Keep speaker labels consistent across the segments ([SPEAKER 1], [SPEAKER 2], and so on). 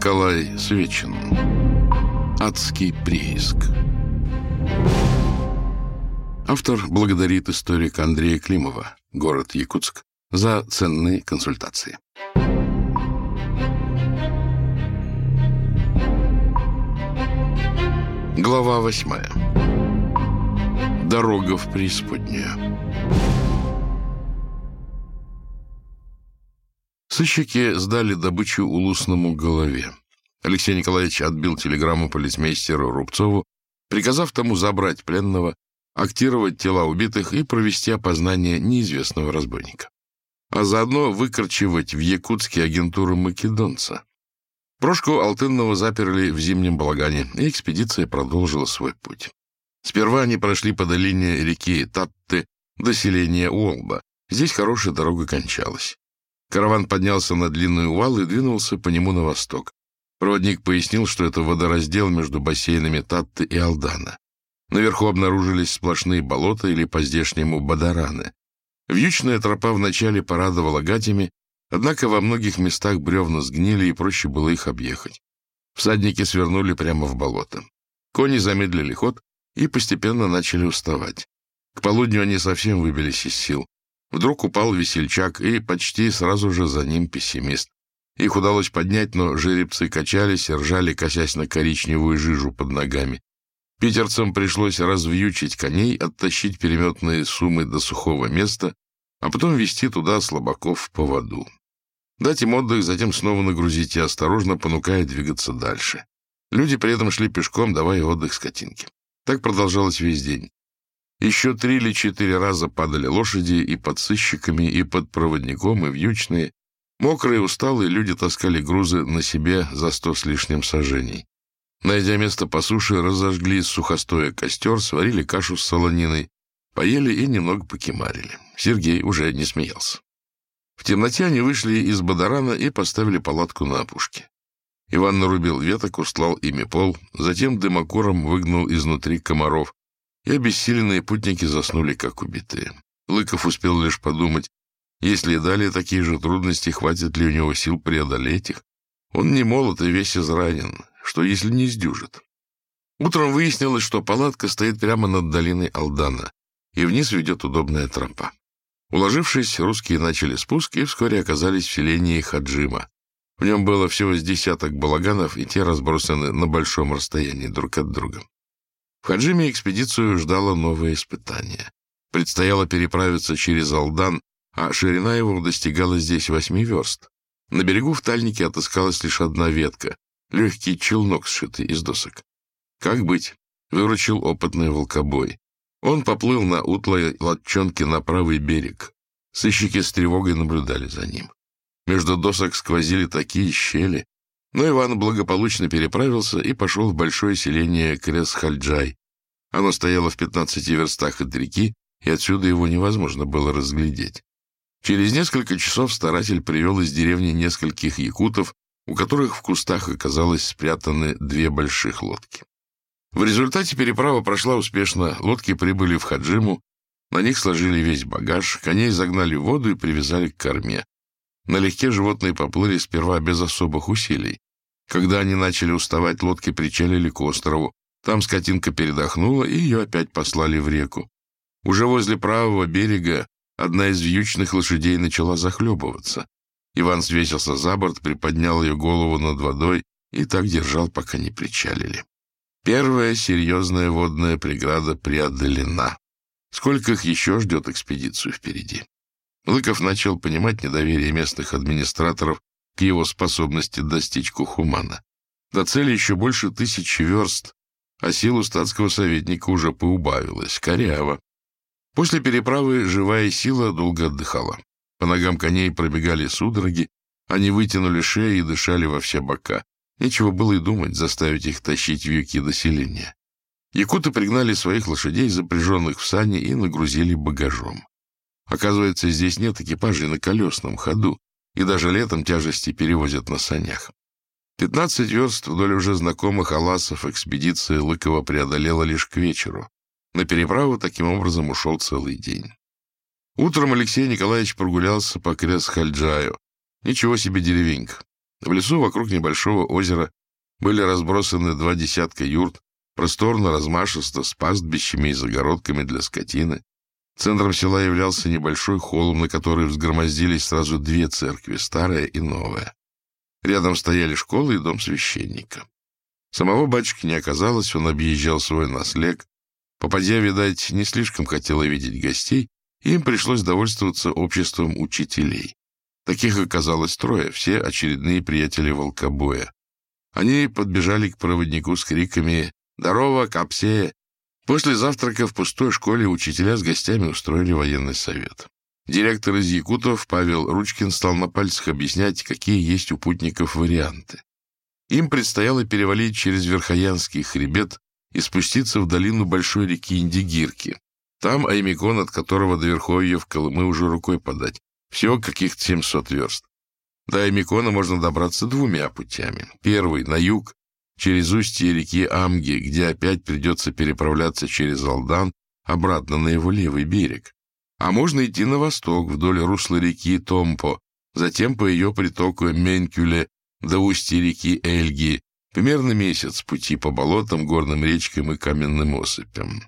[SPEAKER 1] Николай Свечин. Адский прииск. Автор благодарит историка Андрея Климова, город Якутск, за ценные консультации. Глава восьмая. Дорога в преисподнюю. Сыщики сдали добычу улусному голове. Алексей Николаевич отбил телеграмму полицмейстеру Рубцову, приказав тому забрать пленного, актировать тела убитых и провести опознание неизвестного разбойника. А заодно выкорчевать в Якутске агентуру македонца. Прошку Алтынного заперли в зимнем балагане, и экспедиция продолжила свой путь. Сперва они прошли по долине реки Татты до селения Уолба. Здесь хорошая дорога кончалась. Караван поднялся на длинный увал и двинулся по нему на восток. Проводник пояснил, что это водораздел между бассейнами Татты и Алдана. Наверху обнаружились сплошные болота или по-здешнему бадараны. Вьючная тропа вначале порадовала гатями, однако во многих местах бревна сгнили, и проще было их объехать. Всадники свернули прямо в болото. Кони замедлили ход и постепенно начали уставать. К полудню они совсем выбились из сил. Вдруг упал весельчак, и почти сразу же за ним пессимист. Их удалось поднять, но жеребцы качались и ржали, косясь на коричневую жижу под ногами. Питерцам пришлось развьючить коней, оттащить переметные суммы до сухого места, а потом вести туда слабаков по воду. Дать им отдых, затем снова нагрузить и осторожно понукая двигаться дальше. Люди при этом шли пешком, давая отдых скотинке. Так продолжалось весь день. Еще три или четыре раза падали лошади и под сыщиками, и под проводником, и вьючные. Мокрые, усталые люди таскали грузы на себе за сто с лишним сажений. Найдя место по суше, разожгли сухостоя костер, сварили кашу с солониной, поели и немного покемарили. Сергей уже не смеялся. В темноте они вышли из Бадарана и поставили палатку на опушке. Иван нарубил веток, устлал ими пол, затем дымокуром выгнал изнутри комаров, и обессиленные путники заснули, как убитые. Лыков успел лишь подумать, если и далее такие же трудности, хватит ли у него сил преодолеть их. Он не молод и весь изранен, что если не сдюжит. Утром выяснилось, что палатка стоит прямо над долиной Алдана, и вниз ведет удобная тропа. Уложившись, русские начали спуск и вскоре оказались в селении Хаджима. В нем было всего с десяток балаганов, и те разбросаны на большом расстоянии друг от друга. В Хаджиме экспедицию ждало новое испытание. Предстояло переправиться через Алдан, а ширина его достигала здесь восьми верст. На берегу в тальнике отыскалась лишь одна ветка, легкий челнок, сшитый из досок. Как быть? Выручил опытный волкобой. Он поплыл на утлой лодчонке на правый берег. Сыщики с тревогой наблюдали за ним. Между досок сквозили такие щели, но Иван благополучно переправился и пошел в большое селение Кресхальджай. Оно стояло в пятнадцати верстах от реки, и отсюда его невозможно было разглядеть. Через несколько часов старатель привел из деревни нескольких якутов, у которых в кустах оказалось спрятаны две больших лодки. В результате переправа прошла успешно, лодки прибыли в Хаджиму, на них сложили весь багаж, коней загнали в воду и привязали к корме. Налегке животные поплыли сперва без особых усилий. Когда они начали уставать, лодки причалили к острову. Там скотинка передохнула, и ее опять послали в реку. Уже возле правого берега одна из вьючных лошадей начала захлебываться. Иван свесился за борт, приподнял ее голову над водой и так держал, пока не причалили. Первая серьезная водная преграда преодолена. Сколько их еще ждет экспедицию впереди? Лыков начал понимать недоверие местных администраторов к его способности достичь Кухумана. До цели еще больше тысячи верст, а силу статского советника уже поубавилась, коряво. После переправы живая сила долго отдыхала. По ногам коней пробегали судороги, они вытянули шеи и дышали во все бока. Нечего было и думать заставить их тащить вьюки до селения. Якуты пригнали своих лошадей, запряженных в сани, и нагрузили багажом. Оказывается, здесь нет экипажей на колесном ходу, и даже летом тяжести перевозят на санях. Пятнадцать верст вдоль уже знакомых аласов экспедиция Лыкова преодолела лишь к вечеру. На переправу таким образом ушел целый день. Утром Алексей Николаевич прогулялся по Крес-Хальджаю. Ничего себе деревенька. В лесу вокруг небольшого озера были разбросаны два десятка юрт, просторно, размашисто, с пастбищами и загородками для скотины. Центром села являлся небольшой холм, на который взгромоздились сразу две церкви, старая и новая. Рядом стояли школа и дом священника. Самого батюшки не оказалось, он объезжал свой наслег. Попадья, видать, не слишком хотела видеть гостей, и им пришлось довольствоваться обществом учителей. Таких оказалось трое, все очередные приятели волкобоя. Они подбежали к проводнику с криками «Здорово, Капсея!». После завтрака в пустой школе учителя с гостями устроили военный совет. Директор из Якутов Павел Ручкин стал на пальцах объяснять, какие есть у путников варианты. Им предстояло перевалить через Верхоянский хребет и спуститься в долину большой реки Индигирки. Там Аймикон, от которого до Верховья в Колымы уже рукой подать. Всего каких-то 700 верст. До Аймикона можно добраться двумя путями. Первый — на юг, через устье реки Амги, где опять придется переправляться через Алдан обратно на его левый берег. А можно идти на восток, вдоль русла реки Томпо, затем по ее притоку Менкюле до устья реки Эльги, примерно месяц пути по болотам, горным речкам и каменным осыпям.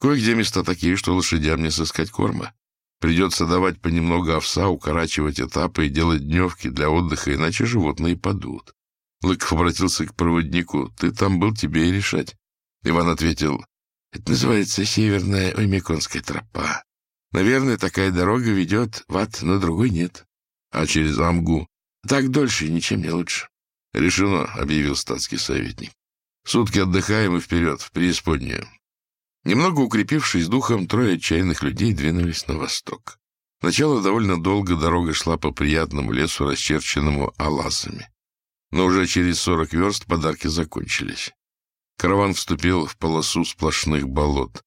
[SPEAKER 1] Кое-где места такие, что лошадям не сыскать корма. Придется давать понемногу овса, укорачивать этапы и делать дневки для отдыха, иначе животные падут. Лыков обратился к проводнику. «Ты там был, тебе и решать». Иван ответил. «Это называется Северная Оймеконская тропа. Наверное, такая дорога ведет в ад, но другой нет. А через Амгу? Так дольше, ничем не лучше». «Решено», — объявил статский советник. «Сутки отдыхаем и вперед, в преисподнюю. Немного укрепившись духом, трое отчаянных людей двинулись на восток. Сначала довольно долго дорога шла по приятному лесу, расчерченному аласами. Но уже через сорок верст подарки закончились. Караван вступил в полосу сплошных болот.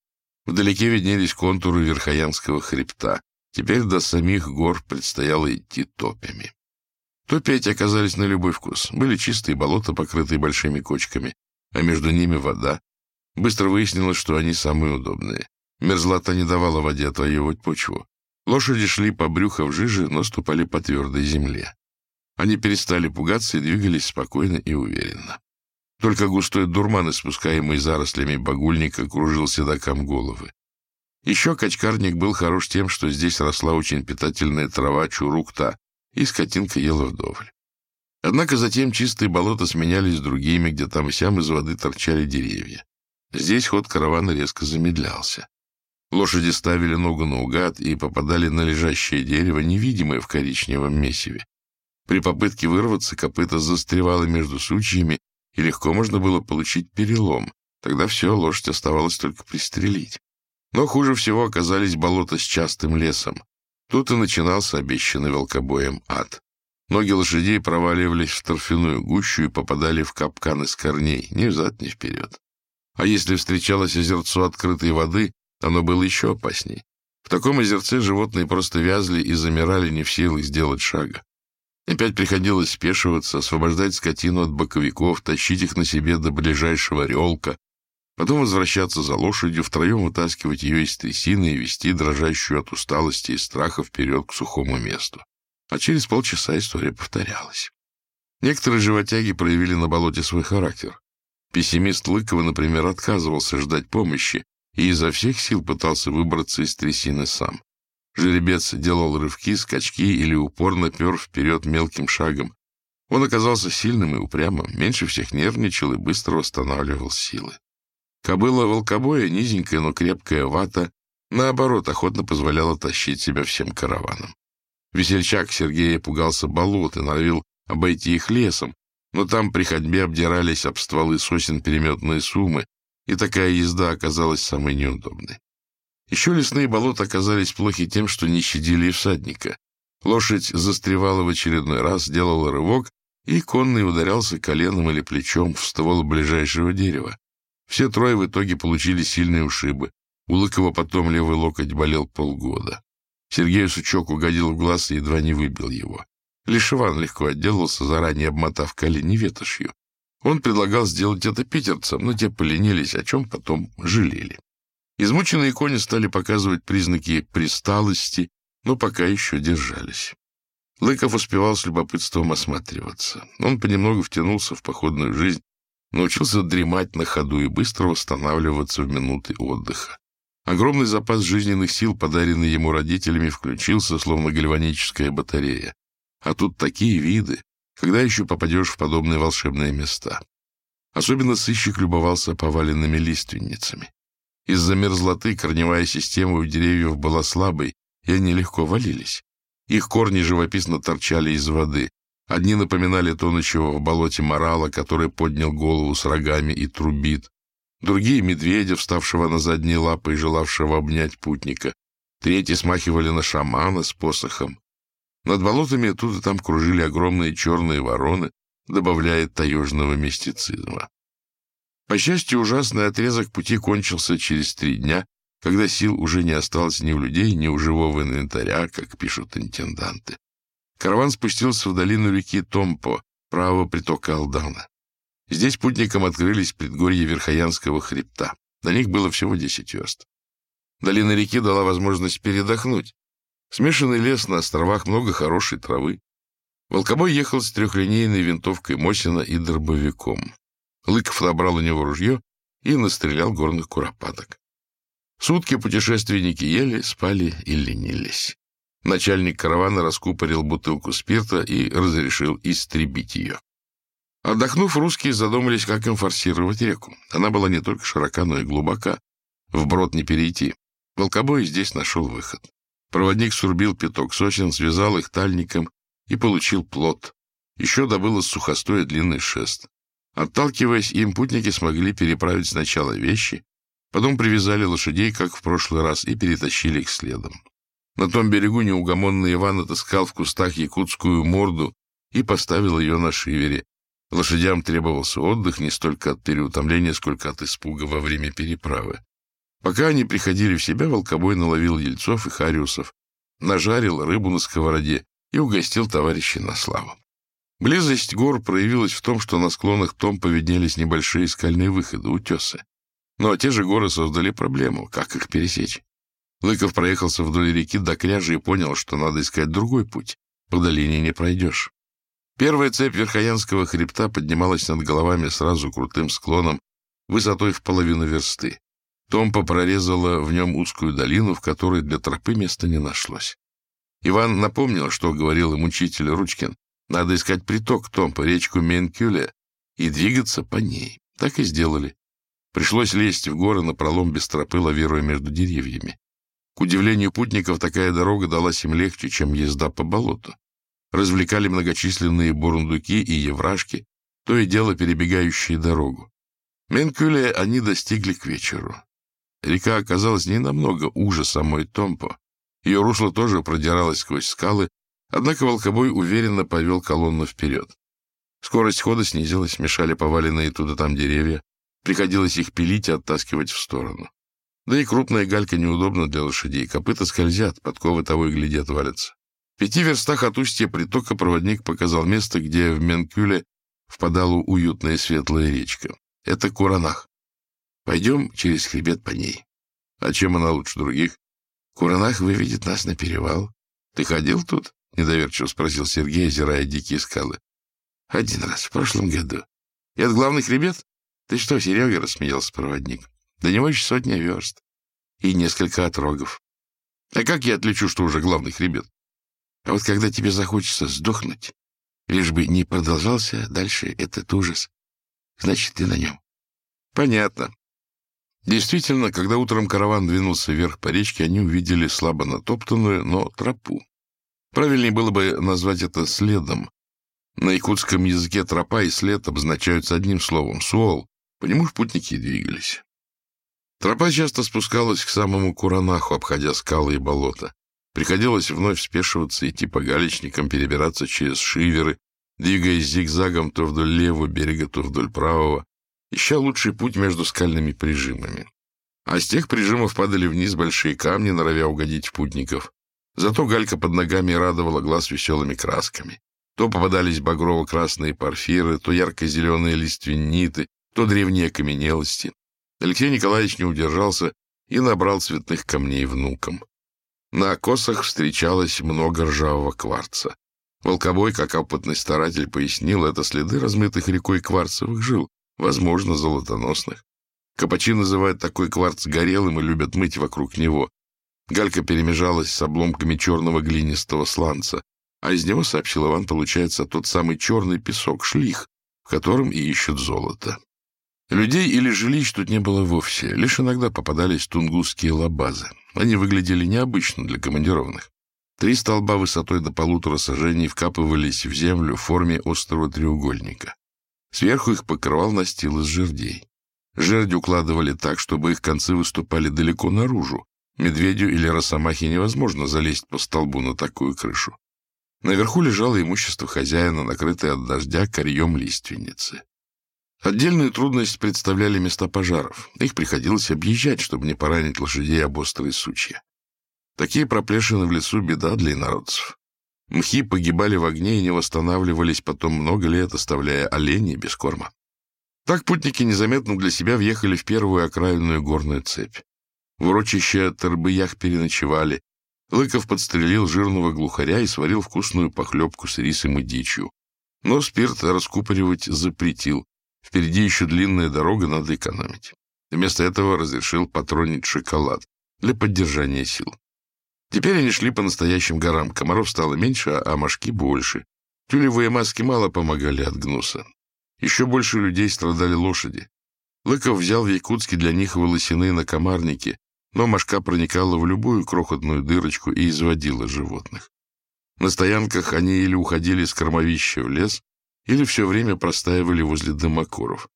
[SPEAKER 1] Вдалеке виднелись контуры Верхоянского хребта. Теперь до самих гор предстояло идти топями. Топи эти оказались на любой вкус. Были чистые болота, покрытые большими кочками, а между ними вода, Быстро выяснилось, что они самые удобные. Мерзлота не давала воде отвоевывать почву. Лошади шли по брюху в жиже, но ступали по твердой земле. Они перестали пугаться и двигались спокойно и уверенно. Только густой дурман, испускаемый зарослями багульника, кружил седокам головы. Еще качкарник был хорош тем, что здесь росла очень питательная трава чурукта, и скотинка ела вдоволь. Однако затем чистые болота сменялись другими, где там и сям из воды торчали деревья. Здесь ход каравана резко замедлялся. Лошади ставили ногу наугад и попадали на лежащее дерево, невидимое в коричневом месиве. При попытке вырваться копыта застревало между сучьями, и легко можно было получить перелом. Тогда все, лошадь оставалось только пристрелить. Но хуже всего оказались болота с частым лесом. Тут и начинался обещанный волкобоем ад. Ноги лошадей проваливались в торфяную гущу и попадали в капкан из корней, ни взад, ни вперед. А если встречалось озерцо открытой воды, оно было еще опасней. В таком озерце животные просто вязли и замирали не в силах сделать шага. Опять приходилось спешиваться, освобождать скотину от боковиков, тащить их на себе до ближайшего релка, потом возвращаться за лошадью, втроем вытаскивать ее из трясины и вести дрожащую от усталости и страха вперед к сухому месту. А через полчаса история повторялась. Некоторые животяги проявили на болоте свой характер. Пессимист Лыкова, например, отказывался ждать помощи и изо всех сил пытался выбраться из трясины сам. Жеребец делал рывки, скачки или упорно пер вперед мелким шагом. Он оказался сильным и упрямым, меньше всех нервничал и быстро восстанавливал силы. Кобыла волкобоя, низенькая, но крепкая вата, наоборот, охотно позволяла тащить себя всем караваном. Весельчак Сергея пугался болот и норовил обойти их лесом, но там при ходьбе обдирались об стволы сосен переметные сумы, и такая езда оказалась самой неудобной. Еще лесные болота оказались плохи тем, что не щадили и всадника. Лошадь застревала в очередной раз, делала рывок, и конный ударялся коленом или плечом в ствол ближайшего дерева. Все трое в итоге получили сильные ушибы. У Лыкова потом левый локоть болел полгода. Сергею сучок угодил в глаз и едва не выбил его. Лишь Иван легко отделался, заранее обмотав колени ветошью. Он предлагал сделать это питерцам, но те поленились, о чем потом жалели. Измученные кони стали показывать признаки присталости, но пока еще держались. Лыков успевал с любопытством осматриваться. Он понемногу втянулся в походную жизнь, научился дремать на ходу и быстро восстанавливаться в минуты отдыха. Огромный запас жизненных сил, подаренный ему родителями, включился, словно гальваническая батарея. А тут такие виды, когда еще попадешь в подобные волшебные места. Особенно сыщик любовался поваленными лиственницами. Из-за мерзлоты корневая система у деревьев была слабой, и они легко валились. Их корни живописно торчали из воды. Одни напоминали тонущего в болоте морала, который поднял голову с рогами и трубит. Другие — медведя, вставшего на задние лапы и желавшего обнять путника. Третьи смахивали на шамана с посохом. Над болотами тут и там кружили огромные черные вороны, добавляя таежного мистицизма. По счастью, ужасный отрезок пути кончился через три дня, когда сил уже не осталось ни у людей, ни у живого инвентаря, как пишут интенданты. Караван спустился в долину реки Томпо, правого притока Алдана. Здесь путникам открылись предгорья Верхоянского хребта. До них было всего десять верст. Долина реки дала возможность передохнуть. Смешанный лес на островах, много хорошей травы. Волкобой ехал с трехлинейной винтовкой Мосина и дробовиком. Лыков набрал у него ружье и настрелял горных куропаток. Сутки путешественники ели, спали и ленились. Начальник каравана раскупорил бутылку спирта и разрешил истребить ее. Отдохнув, русские задумались, как им форсировать реку. Она была не только широка, но и глубока. Вброд не перейти. Волкобой здесь нашел выход. Проводник сурбил пяток сосен, связал их тальником и получил плод. Еще добыл из сухостоя длинный шест. Отталкиваясь им, путники смогли переправить сначала вещи, Потом привязали лошадей, как в прошлый раз, и перетащили их следом. На том берегу неугомонный Иван отыскал в кустах якутскую морду и поставил ее на шивере. Лошадям требовался отдых не столько от переутомления, сколько от испуга во время переправы. Пока они приходили в себя, волкобой наловил ельцов и хариусов, нажарил рыбу на сковороде и угостил товарища на славу. Близость гор проявилась в том, что на склонах том поведнелись небольшие скальные выходы, утесы. Но те же горы создали проблему, как их пересечь. Лыков проехался вдоль реки до кряжи и понял, что надо искать другой путь. По долине не пройдешь. Первая цепь Верхоянского хребта поднималась над головами сразу крутым склоном, высотой в половину версты. Томпа прорезала в нем узкую долину, в которой для тропы места не нашлось. Иван напомнил, что говорил им учитель Ручкин. Надо искать приток Томпа, речку Менкюле, и двигаться по ней. Так и сделали. Пришлось лезть в горы на пролом без тропы, лавируя между деревьями. К удивлению путников, такая дорога далась им легче, чем езда по болоту. Развлекали многочисленные бурундуки и еврашки, то и дело перебегающие дорогу. Менкюле они достигли к вечеру. Река оказалась не намного уже самой Томпо. Ее русло тоже продиралось сквозь скалы, однако волкобой уверенно повел колонну вперед. Скорость хода снизилась, мешали поваленные туда там деревья. Приходилось их пилить и оттаскивать в сторону. Да и крупная галька неудобна для лошадей. Копыта скользят, подковы того и глядят валятся. В пяти верстах от устья притока проводник показал место, где в Менкюле впадала уютная светлая речка. Это Куранах. Пойдем через хребет по ней. А чем она лучше других? Куранах выведет нас на перевал. Ты ходил тут? Недоверчиво спросил Сергей, озирая дикие скалы. Один раз, в прошлом году. И от главный хребет? Ты что, Серега, — рассмеялся проводник. До него еще сотня верст и несколько отрогов. А как я отличу, что уже главный хребет? А вот когда тебе захочется сдохнуть, лишь бы не продолжался дальше этот ужас, значит, ты на нем. Понятно. Действительно, когда утром караван двинулся вверх по речке, они увидели слабо натоптанную, но тропу. Правильнее было бы назвать это следом. На якутском языке тропа и след обозначаются одним словом — суол, по нему путники двигались. Тропа часто спускалась к самому Куранаху, обходя скалы и болота. Приходилось вновь спешиваться, идти по галечникам, перебираться через шиверы, двигаясь зигзагом то вдоль левого берега, то вдоль правого, ища лучший путь между скальными прижимами. А с тех прижимов падали вниз большие камни, норовя угодить путников. Зато галька под ногами радовала глаз веселыми красками. То попадались багрово-красные порфиры, то ярко-зеленые лиственниты, то древние окаменелости. Алексей Николаевич не удержался и набрал цветных камней внукам. На косах встречалось много ржавого кварца. Волкобой, как опытный старатель, пояснил, это следы размытых рекой кварцевых жил, возможно, золотоносных. Капачи называют такой кварц горелым и любят мыть вокруг него. Галька перемежалась с обломками черного глинистого сланца, а из него, сообщил Иван, получается тот самый черный песок, шлих, в котором и ищут золото. Людей или жилищ тут не было вовсе, лишь иногда попадались тунгусские лабазы. Они выглядели необычно для командированных. Три столба высотой до полутора сажений вкапывались в землю в форме острого треугольника. Сверху их покрывал настил из жердей. Жерди укладывали так, чтобы их концы выступали далеко наружу. Медведю или росомахе невозможно залезть по столбу на такую крышу. Наверху лежало имущество хозяина, накрытое от дождя корьем лиственницы. Отдельную трудность представляли места пожаров. Их приходилось объезжать, чтобы не поранить лошадей об острые сучья. Такие проплешины в лесу — беда для инородцев. Мхи погибали в огне и не восстанавливались потом много лет, оставляя оленей без корма. Так путники незаметно для себя въехали в первую окраинную горную цепь. В урочище Тарбыях переночевали. Лыков подстрелил жирного глухаря и сварил вкусную похлебку с рисом и дичью. Но спирт раскупоривать запретил. Впереди еще длинная дорога, надо экономить. Вместо этого разрешил патронить шоколад для поддержания сил. Теперь они шли по настоящим горам. Комаров стало меньше, а мошки больше. Тюлевые маски мало помогали от гнуса. Еще больше людей страдали лошади. Лыков взял в Якутске для них волосяные накомарники, но мошка проникала в любую крохотную дырочку и изводила животных. На стоянках они или уходили с кормовища в лес, или все время простаивали возле дымокуров.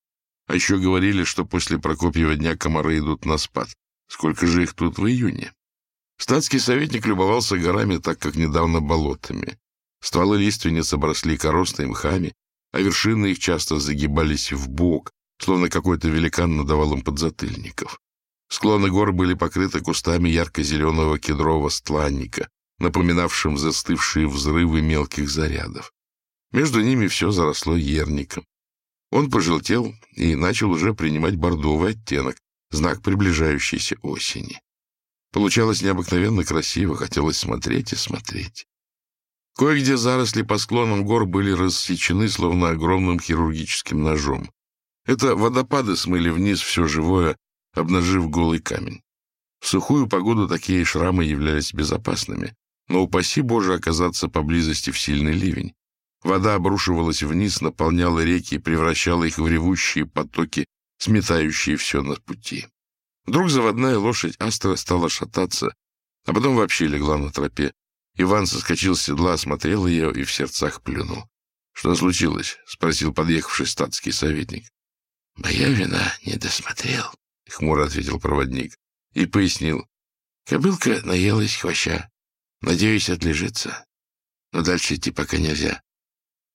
[SPEAKER 1] А еще говорили, что после Прокопьева дня комары идут на спад. Сколько же их тут в июне? Статский советник любовался горами, так как недавно болотами. Стволы лиственниц обросли коростной мхами, а вершины их часто загибались в бок, словно какой-то великан надавал им подзатыльников. Склоны гор были покрыты кустами ярко-зеленого кедрового стланника, напоминавшим застывшие взрывы мелких зарядов. Между ними все заросло ерником. Он пожелтел и начал уже принимать бордовый оттенок, знак приближающейся осени. Получалось необыкновенно красиво, хотелось смотреть и смотреть. Кое-где заросли по склонам гор были рассечены, словно огромным хирургическим ножом. Это водопады смыли вниз все живое, обнажив голый камень. В сухую погоду такие шрамы являлись безопасными, но упаси Боже оказаться поблизости в сильный ливень. Вода обрушивалась вниз, наполняла реки и превращала их в ревущие потоки, сметающие все на пути. Вдруг заводная лошадь Астра стала шататься, а потом вообще легла на тропе. Иван соскочил с седла, осмотрел ее и в сердцах плюнул. — Что случилось? — спросил подъехавший статский советник. — Моя вина не досмотрел, — хмуро ответил проводник и пояснил. Кобылка наелась хвоща. Надеюсь, отлежится. Но дальше идти пока нельзя.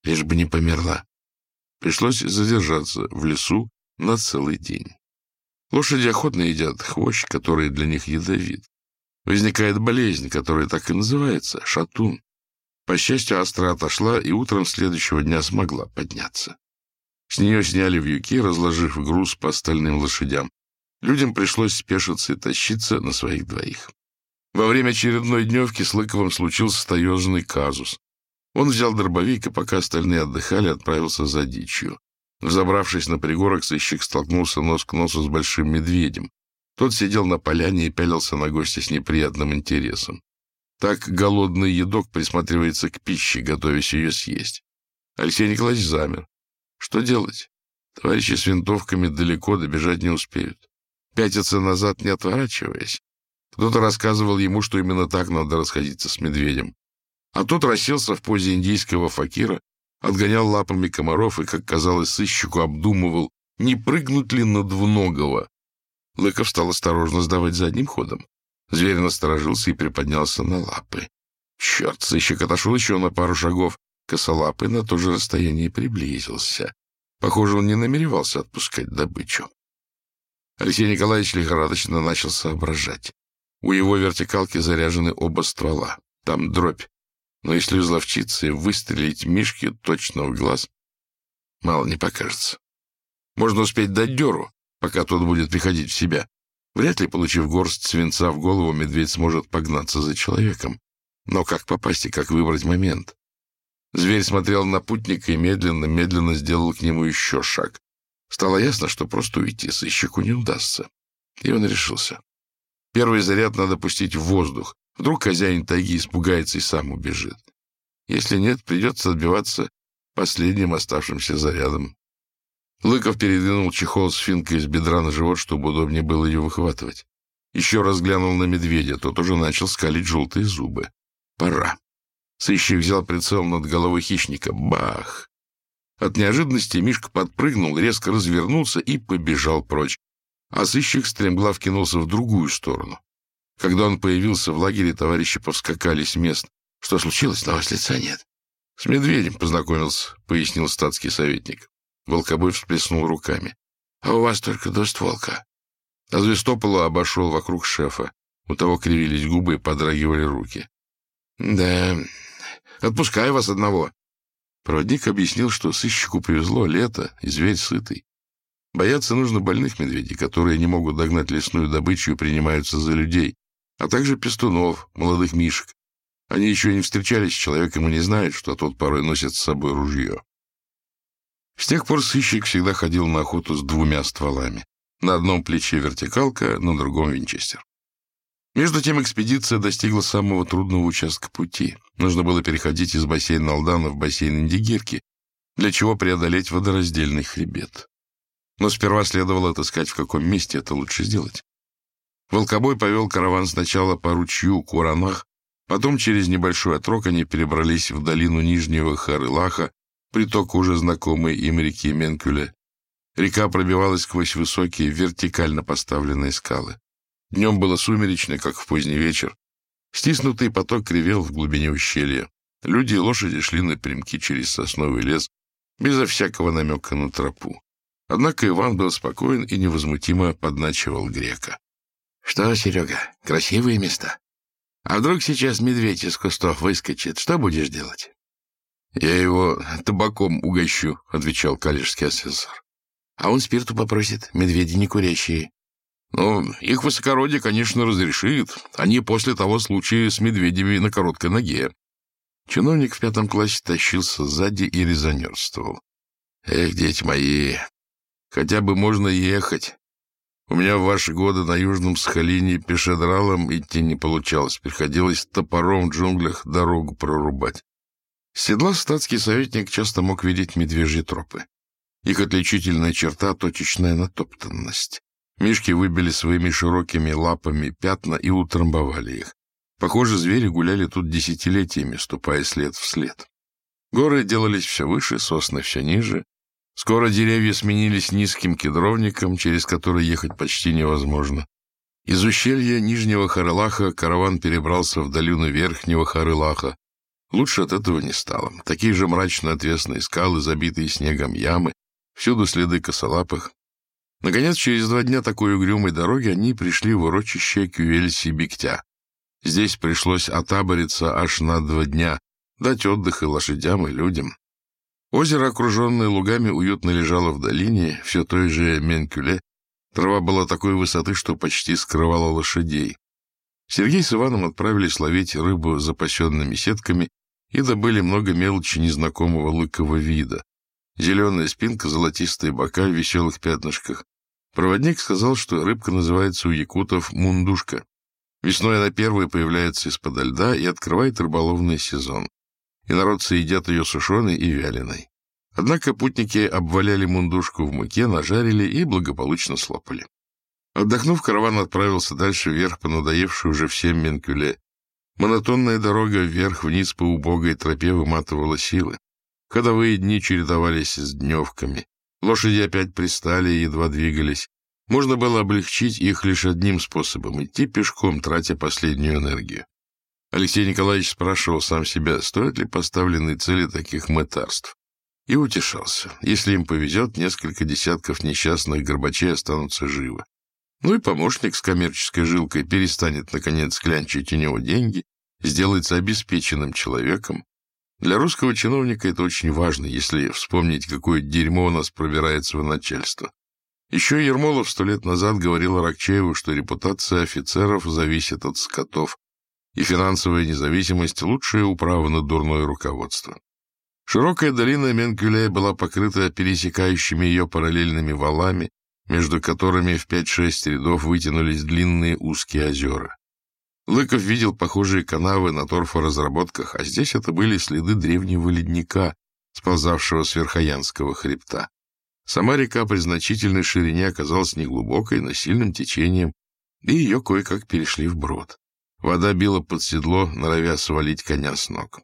[SPEAKER 1] Лишь бы не померла. Пришлось задержаться в лесу на целый день. Лошади охотно едят хвощ, который для них ядовит. Возникает болезнь, которая так и называется — шатун. По счастью, Астра отошла и утром следующего дня смогла подняться. С нее сняли вьюки, разложив груз по остальным лошадям. Людям пришлось спешиться и тащиться на своих двоих. Во время очередной дневки с Лыковым случился таежный казус. Он взял дробовик, и пока остальные отдыхали, отправился за дичью. Взобравшись на пригорок, сыщик столкнулся нос к носу с большим медведем. Тот сидел на поляне и пялился на гостя с неприятным интересом. Так голодный едок присматривается к пище, готовясь ее съесть. Алексей Николаевич замер. Что делать? Товарищи с винтовками далеко добежать не успеют. Пятиться назад, не отворачиваясь. Кто-то рассказывал ему, что именно так надо расходиться с медведем. А тот расселся в позе индийского факира отгонял лапами комаров и, как казалось сыщику, обдумывал, не прыгнуть ли на двуногого. Лыков стал осторожно сдавать задним ходом. Зверь насторожился и приподнялся на лапы. Черт, сыщик отошел еще на пару шагов. Косолапый на то же расстояние приблизился. Похоже, он не намеревался отпускать добычу. Алексей Николаевич лихорадочно начал соображать. У его вертикалки заряжены оба ствола. Там дробь. Но если изловчиться и выстрелить Мишке точно в глаз, мало не покажется. Можно успеть дать дёру, пока тот будет приходить в себя. Вряд ли, получив горсть свинца в голову, медведь сможет погнаться за человеком. Но как попасть и как выбрать момент? Зверь смотрел на путника и медленно-медленно сделал к нему еще шаг. Стало ясно, что просто уйти сыщику не удастся. И он решился. Первый заряд надо пустить в воздух. Вдруг хозяин тайги испугается и сам убежит. Если нет, придется отбиваться последним оставшимся зарядом. Лыков передвинул чехол с финкой из бедра на живот, чтобы удобнее было ее выхватывать. Еще раз глянул на медведя, тот уже начал скалить желтые зубы. Пора. Сыщик взял прицел над головой хищника. Бах! От неожиданности Мишка подпрыгнул, резко развернулся и побежал прочь. А сыщик стремглав кинулся в другую сторону. Когда он появился в лагере, товарищи повскакали с мест. Что случилось? На вас лица нет. С медведем познакомился, пояснил статский советник. Волкобой всплеснул руками. А у вас только двустволка. А Звестопола обошел вокруг шефа. У того кривились губы и подрагивали руки. Да, отпускаю вас одного. Проводник объяснил, что сыщику повезло лето, и зверь сытый. Бояться нужно больных медведей, которые не могут догнать лесную добычу и принимаются за людей, а также пестунов, молодых мишек. Они еще не встречались с человеком и не знают, что тот порой носит с собой ружье. С тех пор сыщик всегда ходил на охоту с двумя стволами. На одном плече вертикалка, на другом винчестер. Между тем экспедиция достигла самого трудного участка пути. Нужно было переходить из бассейна Алдана в бассейн Индигирки, для чего преодолеть водораздельный хребет. Но сперва следовало отыскать, в каком месте это лучше сделать. Волкобой повел караван сначала по ручью Куранах, потом через небольшой отрог они перебрались в долину Нижнего Харылаха, приток уже знакомой им реки Менкюле. Река пробивалась сквозь высокие, вертикально поставленные скалы. Днем было сумеречно, как в поздний вечер. Стиснутый поток кривел в глубине ущелья. Люди и лошади шли напрямки через сосновый лес, безо всякого намека на тропу. Однако Иван был спокоен и невозмутимо подначивал грека. — Что, Серега, красивые места? А вдруг сейчас медведь из кустов выскочит, что будешь делать? — Я его табаком угощу, — отвечал калежский асессор. — А он спирту попросит, медведи не курящие. Ну, их высокородие, конечно, разрешит. Они после того случая с медведями на короткой ноге. Чиновник в пятом классе тащился сзади и резонерствовал. Эх, дети мои, хотя бы можно ехать. У меня в ваши годы на Южном Сахалине пешедралом идти не получалось. Приходилось топором в джунглях дорогу прорубать. С седла статский советник часто мог видеть медвежьи тропы. Их отличительная черта — точечная натоптанность. Мишки выбили своими широкими лапами пятна и утрамбовали их. Похоже, звери гуляли тут десятилетиями, ступая след в след. Горы делались все выше, сосны все ниже. Скоро деревья сменились низким кедровником, через который ехать почти невозможно. Из ущелья Нижнего Харылаха караван перебрался в долину Верхнего Харылаха. Лучше от этого не стало. Такие же мрачно отвесные скалы, забитые снегом ямы, всюду следы косолапых, Наконец, через два дня такой угрюмой дороги они пришли в урочище Кювельси-Биктя. Здесь пришлось отабориться аж на два дня, дать отдых и лошадям, и людям. Озеро, окруженное лугами, уютно лежало в долине, все той же Менкюле. Трава была такой высоты, что почти скрывала лошадей. Сергей с Иваном отправились ловить рыбу запасенными сетками и добыли много мелочи незнакомого лыкового вида. Зеленая спинка, золотистые бока в веселых пятнышках. Проводник сказал, что рыбка называется у якутов мундушка. Весной она первая появляется из-под льда и открывает рыболовный сезон. И народцы едят ее сушеной и вяленой. Однако путники обваляли мундушку в муке, нажарили и благополучно слопали. Отдохнув, караван отправился дальше вверх по надоевшей уже всем Менкюле. Монотонная дорога вверх-вниз по убогой тропе выматывала силы. Ходовые дни чередовались с дневками. Лошади опять пристали и едва двигались. Можно было облегчить их лишь одним способом — идти пешком, тратя последнюю энергию. Алексей Николаевич спрашивал сам себя, стоят ли поставленные цели таких мытарств. И утешался. Если им повезет, несколько десятков несчастных горбачей останутся живы. Ну и помощник с коммерческой жилкой перестанет, наконец, клянчить у него деньги, сделается обеспеченным человеком, для русского чиновника это очень важно, если вспомнить, какое дерьмо у нас пробирается в начальство. Еще Ермолов сто лет назад говорил Аракчееву, что репутация офицеров зависит от скотов, и финансовая независимость — лучшая управа на дурное руководство. Широкая долина Менкюле была покрыта пересекающими ее параллельными валами, между которыми в пять-шесть рядов вытянулись длинные узкие озера. Лыков видел похожие канавы на торфоразработках, а здесь это были следы древнего ледника, сползавшего с Верхоянского хребта. Сама река при значительной ширине оказалась неглубокой, но сильным течением, и ее кое-как перешли вброд. Вода била под седло, норовя свалить коня с ног.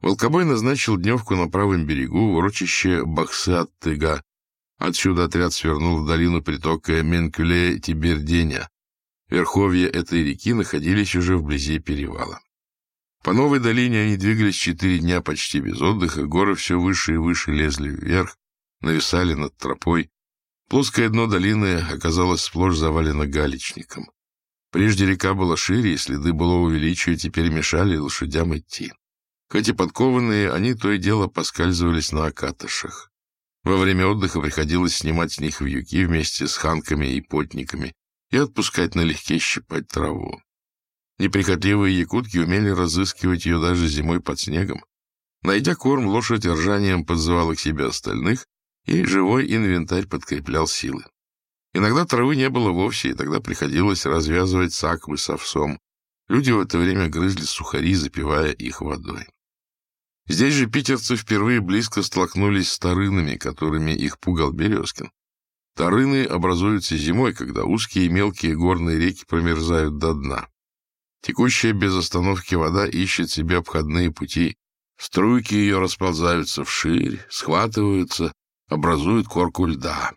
[SPEAKER 1] Волкобой назначил дневку на правом берегу, в урочище Бахсы-от-Тыга. Отсюда отряд свернул в долину притока Менкюле-Тиберденя. Верховья этой реки находились уже вблизи перевала. По новой долине они двигались четыре дня почти без отдыха, горы все выше и выше лезли вверх, нависали над тропой. Плоское дно долины оказалось сплошь завалено галечником. Прежде река была шире, и следы было увеличивая теперь мешали лошадям идти. Хоть и подкованные, они то и дело поскальзывались на окатышах. Во время отдыха приходилось снимать с них вьюки вместе с ханками и потниками и отпускать налегке щипать траву. Неприхотливые якутки умели разыскивать ее даже зимой под снегом. Найдя корм, лошадь ржанием подзывала к себе остальных, и живой инвентарь подкреплял силы. Иногда травы не было вовсе, и тогда приходилось развязывать саквы с овсом. Люди в это время грызли сухари, запивая их водой. Здесь же питерцы впервые близко столкнулись с тарынами, которыми их пугал Березкин. Тарыны образуются зимой, когда узкие и мелкие горные реки промерзают до дна. Текущая без остановки вода ищет себе обходные пути. Струйки ее расползаются вширь, схватываются, образуют корку льда.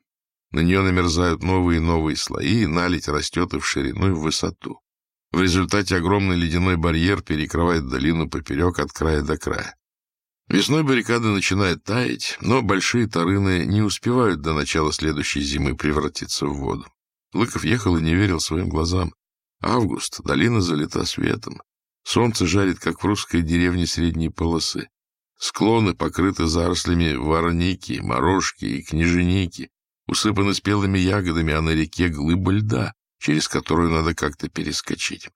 [SPEAKER 1] На нее намерзают новые и новые слои, и наледь растет и в ширину, и в высоту. В результате огромный ледяной барьер перекрывает долину поперек от края до края. Весной баррикада начинает таять, но большие тарыны не успевают до начала следующей зимы превратиться в воду. Лыков ехал и не верил своим глазам. Август, долина залита светом. Солнце жарит, как в русской деревне средней полосы. Склоны покрыты зарослями вороники, морожки и княженики, усыпаны спелыми ягодами, а на реке глыба льда, через которую надо как-то перескочить.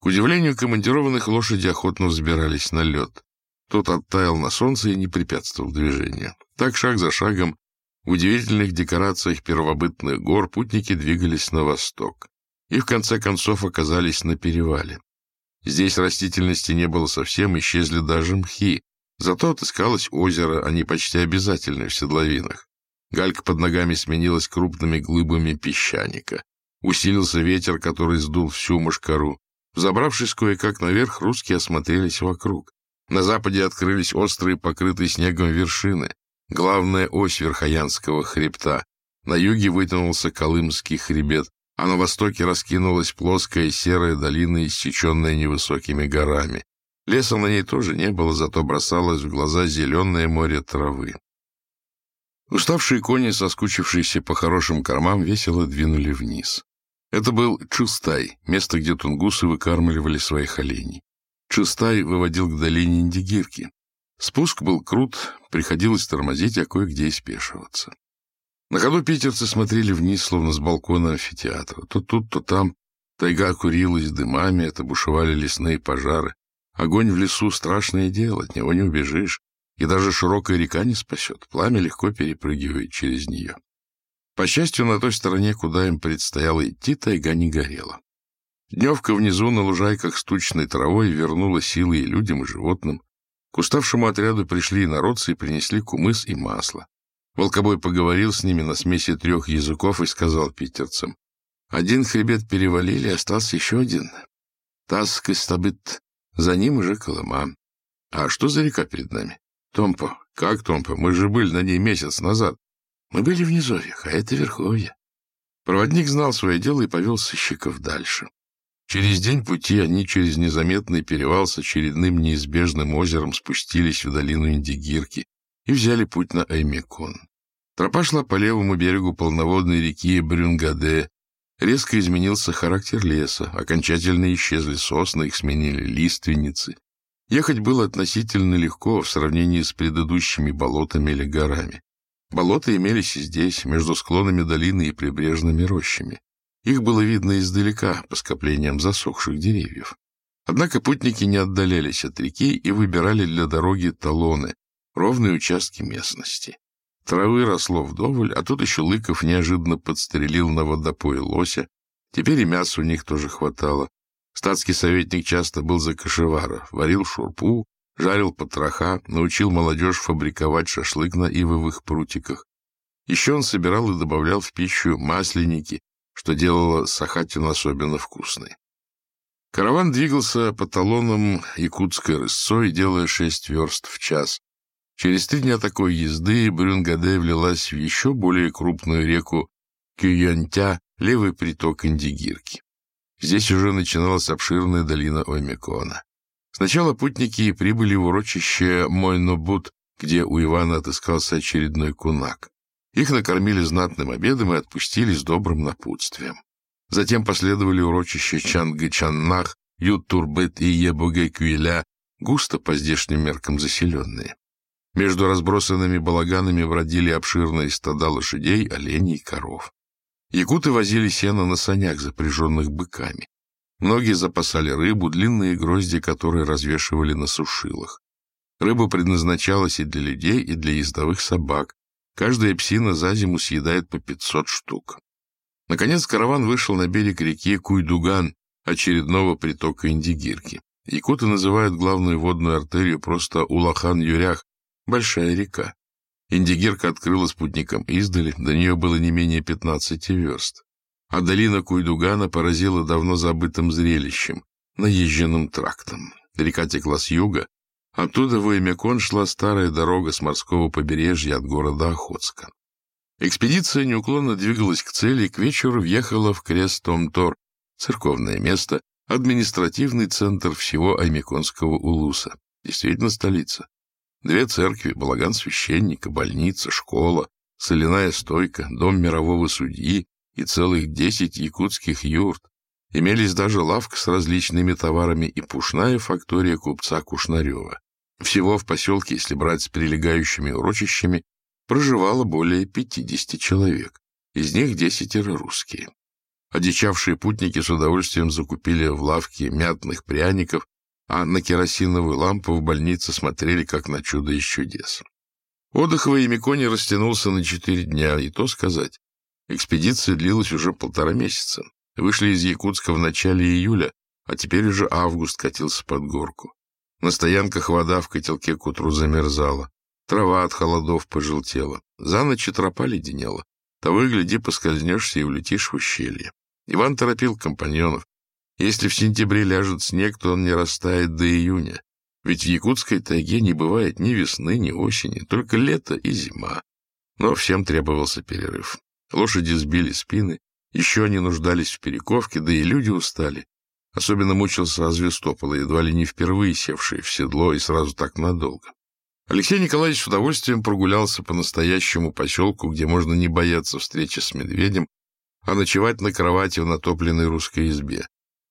[SPEAKER 1] К удивлению командированных, лошади охотно взбирались на лед. Тот оттаял на солнце и не препятствовал движению. Так, шаг за шагом, в удивительных декорациях первобытных гор путники двигались на восток и в конце концов оказались на перевале. Здесь растительности не было совсем, исчезли даже мхи, зато отыскалось озеро, они почти обязательны в седловинах. Галька под ногами сменилась крупными глыбами песчаника. Усилился ветер, который сдул всю мошкару. Забравшись кое-как наверх, русские осмотрелись вокруг. На западе открылись острые, покрытые снегом вершины, главная ось Верхоянского хребта. На юге вытянулся Колымский хребет, а на востоке раскинулась плоская серая долина, иссеченная невысокими горами. Леса на ней тоже не было, зато бросалось в глаза зеленое море травы. Уставшие кони, соскучившиеся по хорошим кормам, весело двинули вниз. Это был Чустай, место, где тунгусы выкармливали своих оленей. Чистай выводил к долине Индигирки. Спуск был крут, приходилось тормозить, а кое-где и спешиваться. На ходу питерцы смотрели вниз, словно с балкона амфитеатра. То тут, то там тайга курилась дымами, это бушевали лесные пожары. Огонь в лесу — страшное дело, от него не убежишь, и даже широкая река не спасет. Пламя легко перепрыгивает через нее. По счастью, на той стороне, куда им предстояло идти, тайга не горела. Дневка внизу на лужайках с тучной травой вернула силы и людям, и животным. К уставшему отряду пришли народцы и принесли кумыс и масло. Волкобой поговорил с ними на смеси трех языков и сказал питерцам. Один хребет перевалили, остался еще один. Таск и Стабыт. За ним уже Колыма. А что за река перед нами? Томпо. Как Томпо? Мы же были на ней месяц назад. Мы были в низовьях, а это Верховье. Проводник знал свое дело и повел сыщиков дальше. Через день пути они через незаметный перевал с очередным неизбежным озером спустились в долину Индигирки и взяли путь на Аймекон. Тропа шла по левому берегу полноводной реки Брюнгаде. Резко изменился характер леса, окончательно исчезли сосны, их сменили лиственницы. Ехать было относительно легко в сравнении с предыдущими болотами или горами. Болота имелись и здесь, между склонами долины и прибрежными рощами. Их было видно издалека, по скоплениям засохших деревьев. Однако путники не отдалялись от реки и выбирали для дороги талоны, ровные участки местности. Травы росло вдоволь, а тут еще Лыков неожиданно подстрелил на водопое лося. Теперь и мяса у них тоже хватало. Статский советник часто был за кошевара, варил шурпу, жарил потроха, научил молодежь фабриковать шашлык на ивовых прутиках. Еще он собирал и добавлял в пищу масленники, что делало сахатину особенно вкусной. Караван двигался по талонам якутской рысцой, делая шесть верст в час. Через три дня такой езды Брюнгаде влилась в еще более крупную реку Кюянтя, левый приток Индигирки. Здесь уже начиналась обширная долина Омикона. Сначала путники прибыли в урочище Мойнобут, где у Ивана отыскался очередной кунак. Их накормили знатным обедом и отпустили с добрым напутствием. Затем последовали урочища Чангы-Чаннах, Ютурбет и Ебугэ-Кюэля, густо по здешним меркам заселенные. Между разбросанными балаганами бродили обширные стада лошадей, оленей и коров. Якуты возили сено на санях, запряженных быками. Многие запасали рыбу, длинные грозди которые развешивали на сушилах. Рыба предназначалась и для людей, и для ездовых собак. Каждая псина за зиму съедает по 500 штук. Наконец караван вышел на берег реки Куйдуган, очередного притока Индигирки. Якуты называют главную водную артерию просто Улахан-Юрях, большая река. Индигирка открыла спутником издали, до нее было не менее 15 верст. А долина Куйдугана поразила давно забытым зрелищем, наезженным трактом. Река текла с юга, оттуда в Уэмякон шла старая дорога с морского побережья от города Охотска. Экспедиция неуклонно двигалась к цели и к вечеру въехала в Крест-Томтор, церковное место, административный центр всего Аймеконского улуса. Действительно столица. Две церкви, балаган священника, больница, школа, соляная стойка, дом мирового судьи и целых десять якутских юрт. Имелись даже лавка с различными товарами и пушная фактория купца Кушнарева. Всего в поселке, если брать с прилегающими урочищами, проживало более 50 человек, из них десятеро русские. Одичавшие путники с удовольствием закупили в лавке мятных пряников, а на керосиновую лампу в больнице смотрели как на чудо из чудес. Отдых в Ямиконе растянулся на четыре дня, и то сказать. Экспедиция длилась уже полтора месяца. Вышли из Якутска в начале июля, а теперь уже август катился под горку. На стоянках вода в котелке к утру замерзала. Трава от холодов пожелтела. За ночь и тропа леденела. Того и гляди, поскользнешься и улетишь в ущелье. Иван торопил компаньонов. Если в сентябре ляжет снег, то он не растает до июня. Ведь в якутской тайге не бывает ни весны, ни осени, только лето и зима. Но всем требовался перерыв. Лошади сбили спины, еще они нуждались в перековке, да и люди устали. Особенно мучился Азвестопола, едва ли не впервые севший в седло и сразу так надолго. Алексей Николаевич с удовольствием прогулялся по настоящему поселку, где можно не бояться встречи с медведем, а ночевать на кровати в натопленной русской избе.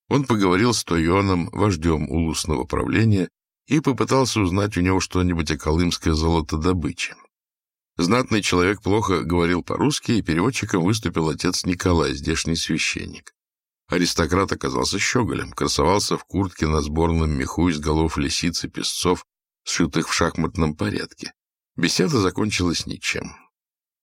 [SPEAKER 1] Он поговорил с Тойоном, вождем улусного правления, и попытался узнать у него что-нибудь о колымской золотодобыче. Знатный человек плохо говорил по-русски, и переводчиком выступил отец Николай, здешний священник. Аристократ оказался щеголем, красовался в куртке на сборном меху из голов лисиц и песцов, сшитых в шахматном порядке. Беседа закончилась ничем.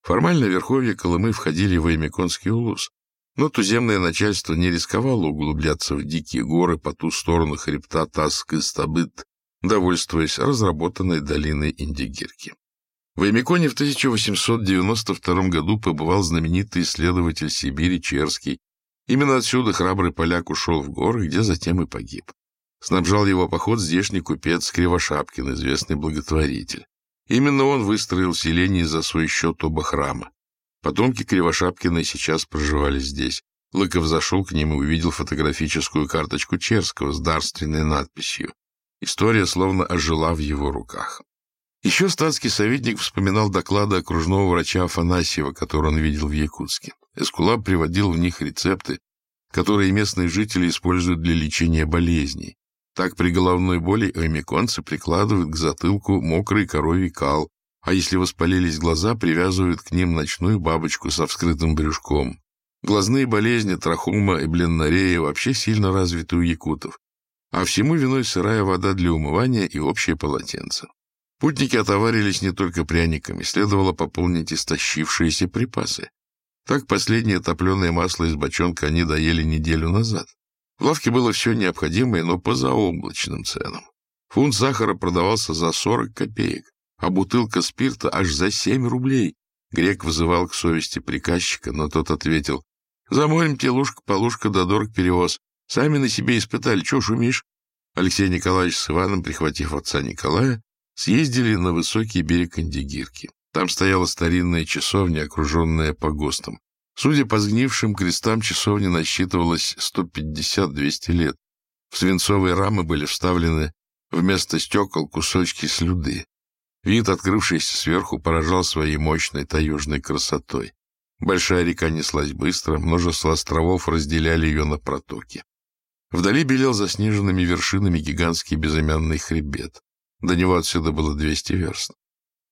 [SPEAKER 1] Формально верховья Колымы входили в Эмиконский улус, но туземное начальство не рисковало углубляться в дикие горы по ту сторону хребта Таск и Стабыт, довольствуясь разработанной долиной Индигирки. В Эмиконе в 1892 году побывал знаменитый исследователь Сибири Черский. Именно отсюда храбрый поляк ушел в горы, где затем и погиб. Снабжал его поход здешний купец Кривошапкин, известный благотворитель. Именно он выстроил селение за свой счет оба храма. Потомки Кривошапкина сейчас проживали здесь. Лыков зашел к ним и увидел фотографическую карточку Черского с дарственной надписью. История словно ожила в его руках. Еще статский советник вспоминал доклады окружного врача Афанасьева, который он видел в Якутске. Эскулап приводил в них рецепты, которые местные жители используют для лечения болезней. Так при головной боли омиконцы прикладывают к затылку мокрый коровий кал, а если воспалились глаза, привязывают к ним ночную бабочку со вскрытым брюшком. Глазные болезни, трахома и бленнорея вообще сильно развиты у якутов, а всему виной сырая вода для умывания и общее полотенце. Путники отоварились не только пряниками, следовало пополнить истощившиеся припасы. Так последнее топленое масло из бочонка они доели неделю назад. В лавке было все необходимое, но по заоблачным ценам. Фунт сахара продавался за 40 копеек, а бутылка спирта аж за 7 рублей. Грек вызывал к совести приказчика, но тот ответил, «За морем телушка-полушка да дорог перевоз. Сами на себе испытали, чё шумишь?» Алексей Николаевич с Иваном, прихватив отца Николая, съездили на высокий берег Индигирки. Там стояла старинная часовня, окруженная погостом. Судя по сгнившим крестам, часовня насчитывалась 150-200 лет. В свинцовые рамы были вставлены вместо стекол кусочки слюды. Вид, открывшийся сверху, поражал своей мощной таежной красотой. Большая река неслась быстро, множество островов разделяли ее на протоки. Вдали белел заснеженными вершинами гигантский безымянный хребет. До него отсюда было 200 верст.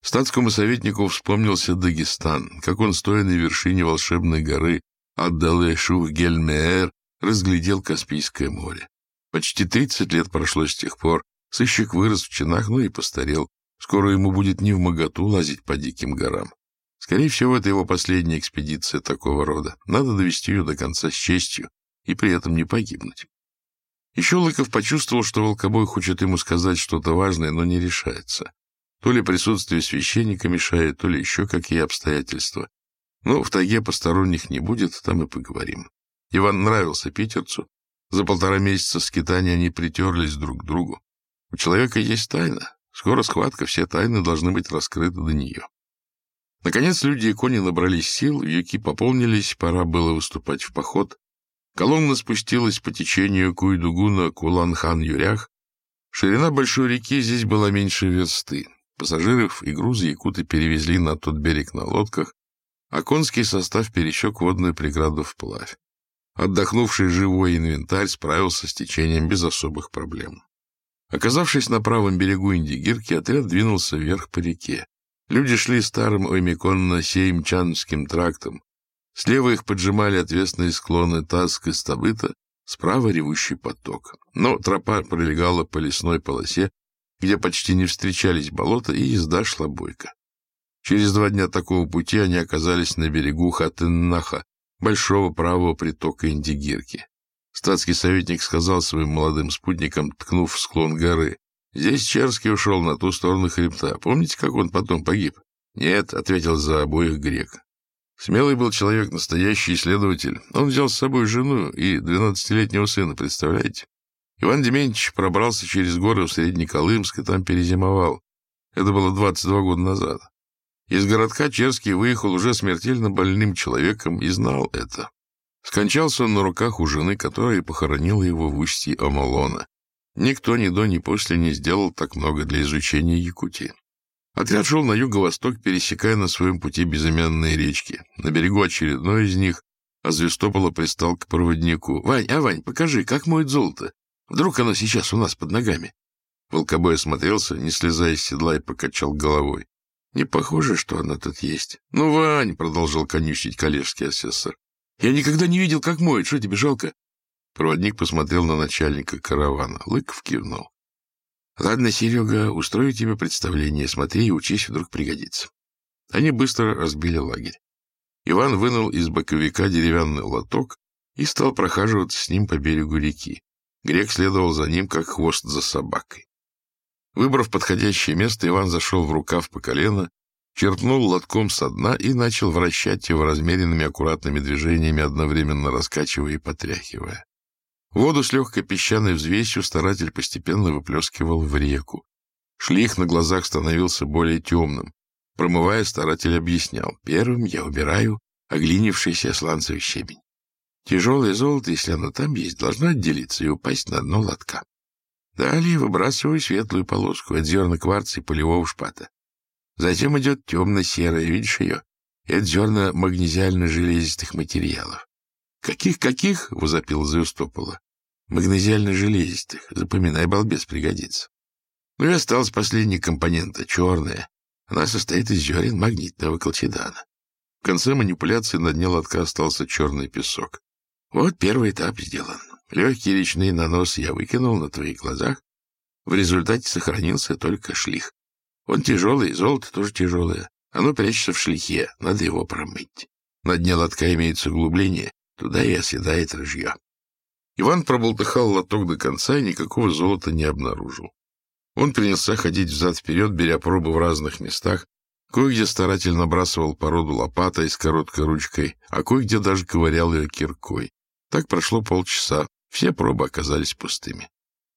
[SPEAKER 1] Статскому советнику вспомнился Дагестан, как он, стоя на вершине волшебной горы Аддале-Шух-Гельмеэр, разглядел Каспийское море. Почти 30 лет прошло с тех пор, сыщик вырос в чинах, но и постарел. Скоро ему будет не в моготу лазить по диким горам. Скорее всего, это его последняя экспедиция такого рода. Надо довести ее до конца с честью и при этом не погибнуть. Еще Лыков почувствовал, что Волкобой хочет ему сказать что-то важное, но не решается. То ли присутствие священника мешает, то ли еще какие обстоятельства. Но в тайге посторонних не будет, там и поговорим. Иван нравился питерцу. За полтора месяца скитания они притерлись друг к другу. У человека есть тайна. Скоро схватка, все тайны должны быть раскрыты до нее. Наконец люди и кони набрались сил, вьюки пополнились, пора было выступать в поход. Колонна спустилась по течению Куйдугуна Кулан-хан-Юрях. Ширина большой реки здесь была меньше версты. Пассажиров и грузы якуты перевезли на тот берег на лодках, а конский состав пересек водную преграду вплавь. Отдохнувший живой инвентарь справился с течением без особых проблем. Оказавшись на правом берегу Индигирки, отряд двинулся вверх по реке. Люди шли старым Оймеконно-Сеймчанским трактом. Слева их поджимали отвесные склоны Таск и Стабыта, справа ревущий поток. Но тропа пролегала по лесной полосе, где почти не встречались болота, и езда шла бойко. Через два дня такого пути они оказались на берегу Хатыннаха, большого правого притока Индигирки. Статский советник сказал своим молодым спутникам, ткнув в склон горы, «Здесь Черский ушел на ту сторону хребта. Помните, как он потом погиб?» «Нет», — ответил за обоих грек. Смелый был человек, настоящий исследователь. Он взял с собой жену и двенадцатилетнего сына, представляете? Иван Дементьевич пробрался через горы в Среднеколымск и там перезимовал. Это было 22 года назад. Из городка Черский выехал уже смертельно больным человеком и знал это. Скончался он на руках у жены, которая похоронила его в устье Амалона. Никто ни до, ни после не сделал так много для изучения Якутии. Отряд шел на юго-восток, пересекая на своем пути безымянные речки. На берегу очередной из них Азвестопола пристал к проводнику. «Вань, а, Вань, покажи, как моет золото? Вдруг оно сейчас у нас под ногами?» Волкобой осмотрелся, не слезая с седла, и покачал головой. «Не похоже, что оно тут есть». «Ну, Вань», — продолжал конючить коллежский асессор, — «я никогда не видел, как моет. Что тебе жалко?» Проводник посмотрел на начальника каравана. Лыков кивнул. «Ладно, Серега, устрою тебе представление. Смотри и учись, вдруг пригодится». Они быстро разбили лагерь. Иван вынул из боковика деревянный лоток и стал прохаживаться с ним по берегу реки. Грек следовал за ним, как хвост за собакой. Выбрав подходящее место, Иван зашел в рукав по колено, черпнул лотком со дна и начал вращать его размеренными аккуратными движениями, одновременно раскачивая и потряхивая. Воду с легкой песчаной взвесью старатель постепенно выплескивал в реку. Шлих на глазах становился более темным. Промывая, старатель объяснял. Первым я убираю оглинившийся сланцевый щебень. Тяжелое золото, если оно там есть, должно отделиться и упасть на дно лотка. Далее выбрасываю светлую полоску от зерна кварца и полевого шпата. Затем идет темно-серая, видишь ее? Это зерна магнезиально-железистых материалов. «Каких-каких?» — возопил Зеустопола. «Магнезиально-железистых. Запоминай, балбес, пригодится». Ну и осталась последняя компонента — черная. Она состоит из зерен магнитного колчедана. В конце манипуляции на дне лотка остался черный песок. Вот первый этап сделан. Легкие речные наносы я выкинул на твоих глазах. В результате сохранился только шлих. Он тяжелый, золото тоже тяжелое. Оно прячется в шлихе, надо его промыть. На дне лотка имеется углубление, туда и оседает рыжье. Иван проболтыхал лоток до конца и никакого золота не обнаружил. Он принялся ходить взад-вперед, беря пробы в разных местах, кое-где старательно бросал породу лопатой с короткой ручкой, а кое-где даже ковырял ее киркой. Так прошло полчаса, все пробы оказались пустыми.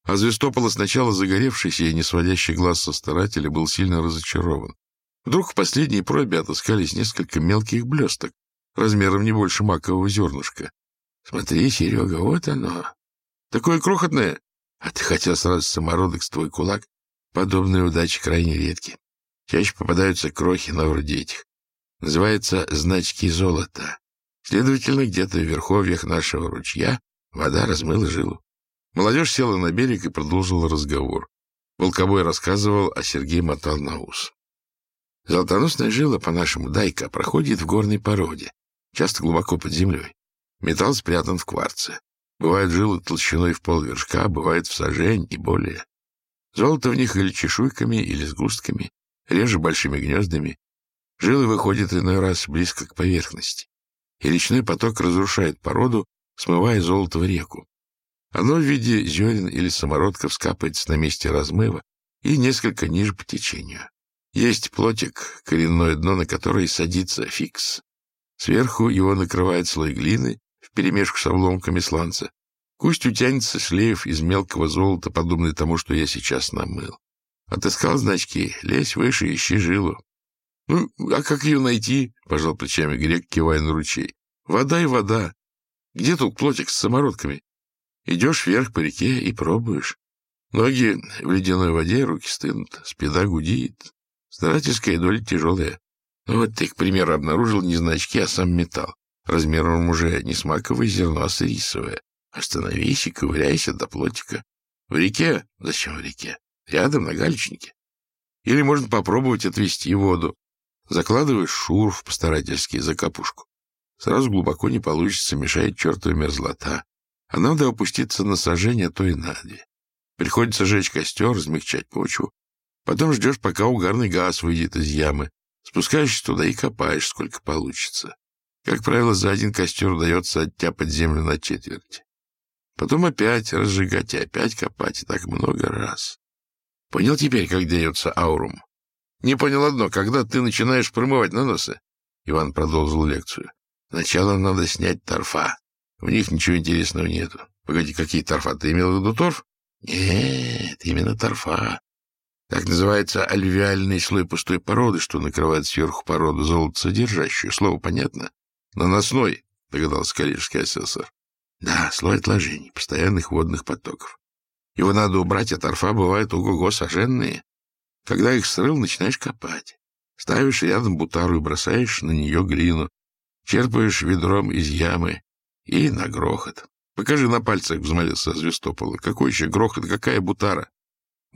[SPEAKER 1] А Звестопола, сначала загоревшийся и не сводящий глаз со старателя, был сильно разочарован. Вдруг в последней пробе отыскались несколько мелких блесток, размером не больше макового зернышка. — Смотри, Серега, вот оно. Такое крохотное. А ты хотел сразу самородок с твой кулак? Подобные удачи крайне редки. Чаще попадаются крохи, но вроде этих. Называется «значки золота». Следовательно, где-то в верховьях нашего ручья вода размыла жилу. Молодежь села на берег и продолжила разговор. Волкобой рассказывал, а Сергей мотал на ус. Золотоносная жила, по-нашему дайка, проходит в горной породе, часто глубоко под землей. Металл спрятан в кварце. Бывают жилы толщиной в полвершка, бывает в сажень и более. Золото в них или чешуйками, или сгустками, реже большими гнездами. Жилы выходят иной раз близко к поверхности, и речной поток разрушает породу, смывая золото в реку. Оно в виде зерен или самородков скапается на месте размыва и несколько ниже по течению. Есть плотик, коренное дно, на которое садится фикс. Сверху его накрывает слой глины вперемешку с обломками сланца. Кусть утянется шлейф из мелкого золота, подобный тому, что я сейчас намыл. Отыскал значки, лезь выше, ищи жилу. — Ну, а как ее найти? — пожал плечами грек, кивая на ручей. — Вода и вода. Где тут плотик с самородками? Идешь вверх по реке и пробуешь. Ноги в ледяной воде, руки стынут, спина гудит. Старательская доля тяжелая. Вот ты, к примеру, обнаружил не значки, а сам металл. Размером уже не смаковое зерно, а рисовое. Остановись и ковыряйся до плотика. В реке? Зачем в реке? Рядом, на галечнике. Или можно попробовать отвести воду. Закладываешь шурф постарательски за капушку. Сразу глубоко не получится, мешает чертова мерзлота а надо опуститься на сожжение, то и на две. Приходится жечь костер, размягчать почву. Потом ждешь, пока угарный газ выйдет из ямы. Спускаешься туда и копаешь, сколько получится. Как правило, за один костер удается оттяпать землю на четверть. Потом опять разжигать и опять копать, и так много раз. Понял теперь, как дается аурум? Не понял одно, когда ты начинаешь промывать наносы? Иван продолжил лекцию. Сначала надо снять торфа. В них ничего интересного нету. Погоди, какие торфа? Ты имел в виду торф? Нет, именно торфа. Так называется альвеальный слой пустой породы, что накрывает сверху породу золотосодержащую. Слово понятно? Наносной, догадался коллежский асессор. Да, слой отложений, постоянных водных потоков. Его надо убрать, а торфа бывают ого-го соженные. Когда их срыл, начинаешь копать. Ставишь рядом бутару и бросаешь на нее глину. Черпаешь ведром из ямы, и на грохот. Покажи на пальцах, взмолился Звестопола. Какой еще грохот, какая бутара?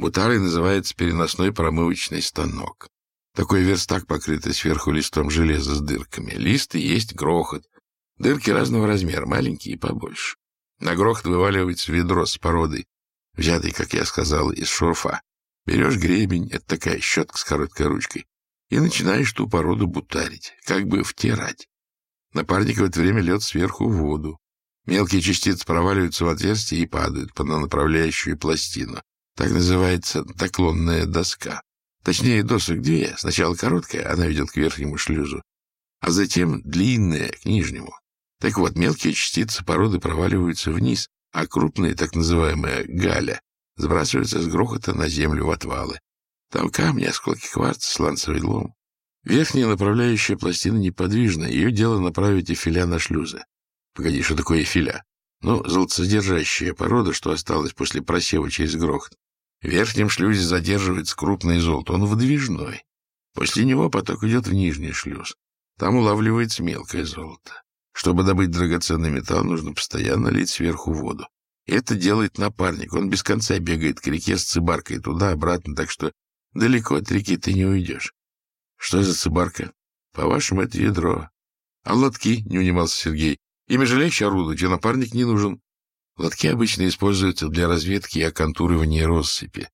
[SPEAKER 1] Бутарой называется переносной промывочный станок. Такой верстак, покрытый сверху листом железа с дырками. Лист и есть грохот. Дырки разного размера, маленькие и побольше. На грохот вываливается ведро с породой, взятый, как я сказал, из шурфа. Берешь гребень, это такая щетка с короткой ручкой, и начинаешь ту породу бутарить, как бы втирать. Напарник в это время лед сверху в воду. Мелкие частицы проваливаются в отверстие и падают под направляющую пластину. Так называется наклонная доска. Точнее, досок две. Сначала короткая, она ведет к верхнему шлюзу, а затем длинная, к нижнему. Так вот, мелкие частицы породы проваливаются вниз, а крупные, так называемая галя, сбрасываются с грохота на землю в отвалы. Там камни, осколки кварца, сланцевый лом. Верхняя направляющая пластина неподвижна, ее дело направить эфиля на шлюзы. Погоди, что такое эфиля? Ну, золотосодержащая порода, что осталось после просева через грохот. В верхнем шлюзе задерживается крупный золото, он выдвижной. После него поток идет в нижний шлюз. Там улавливается мелкое золото. Чтобы добыть драгоценный металл, нужно постоянно лить сверху воду. Это делает напарник. Он без конца бегает к реке с цибаркой туда-обратно, так что далеко от реки ты не уйдешь. Что за цибарка? По-вашему, это ядро. А лотки, не унимался Сергей. Ими же легче орудовать, и напарник не нужен. Лотки обычно используются для разведки и оконтуривания россыпи.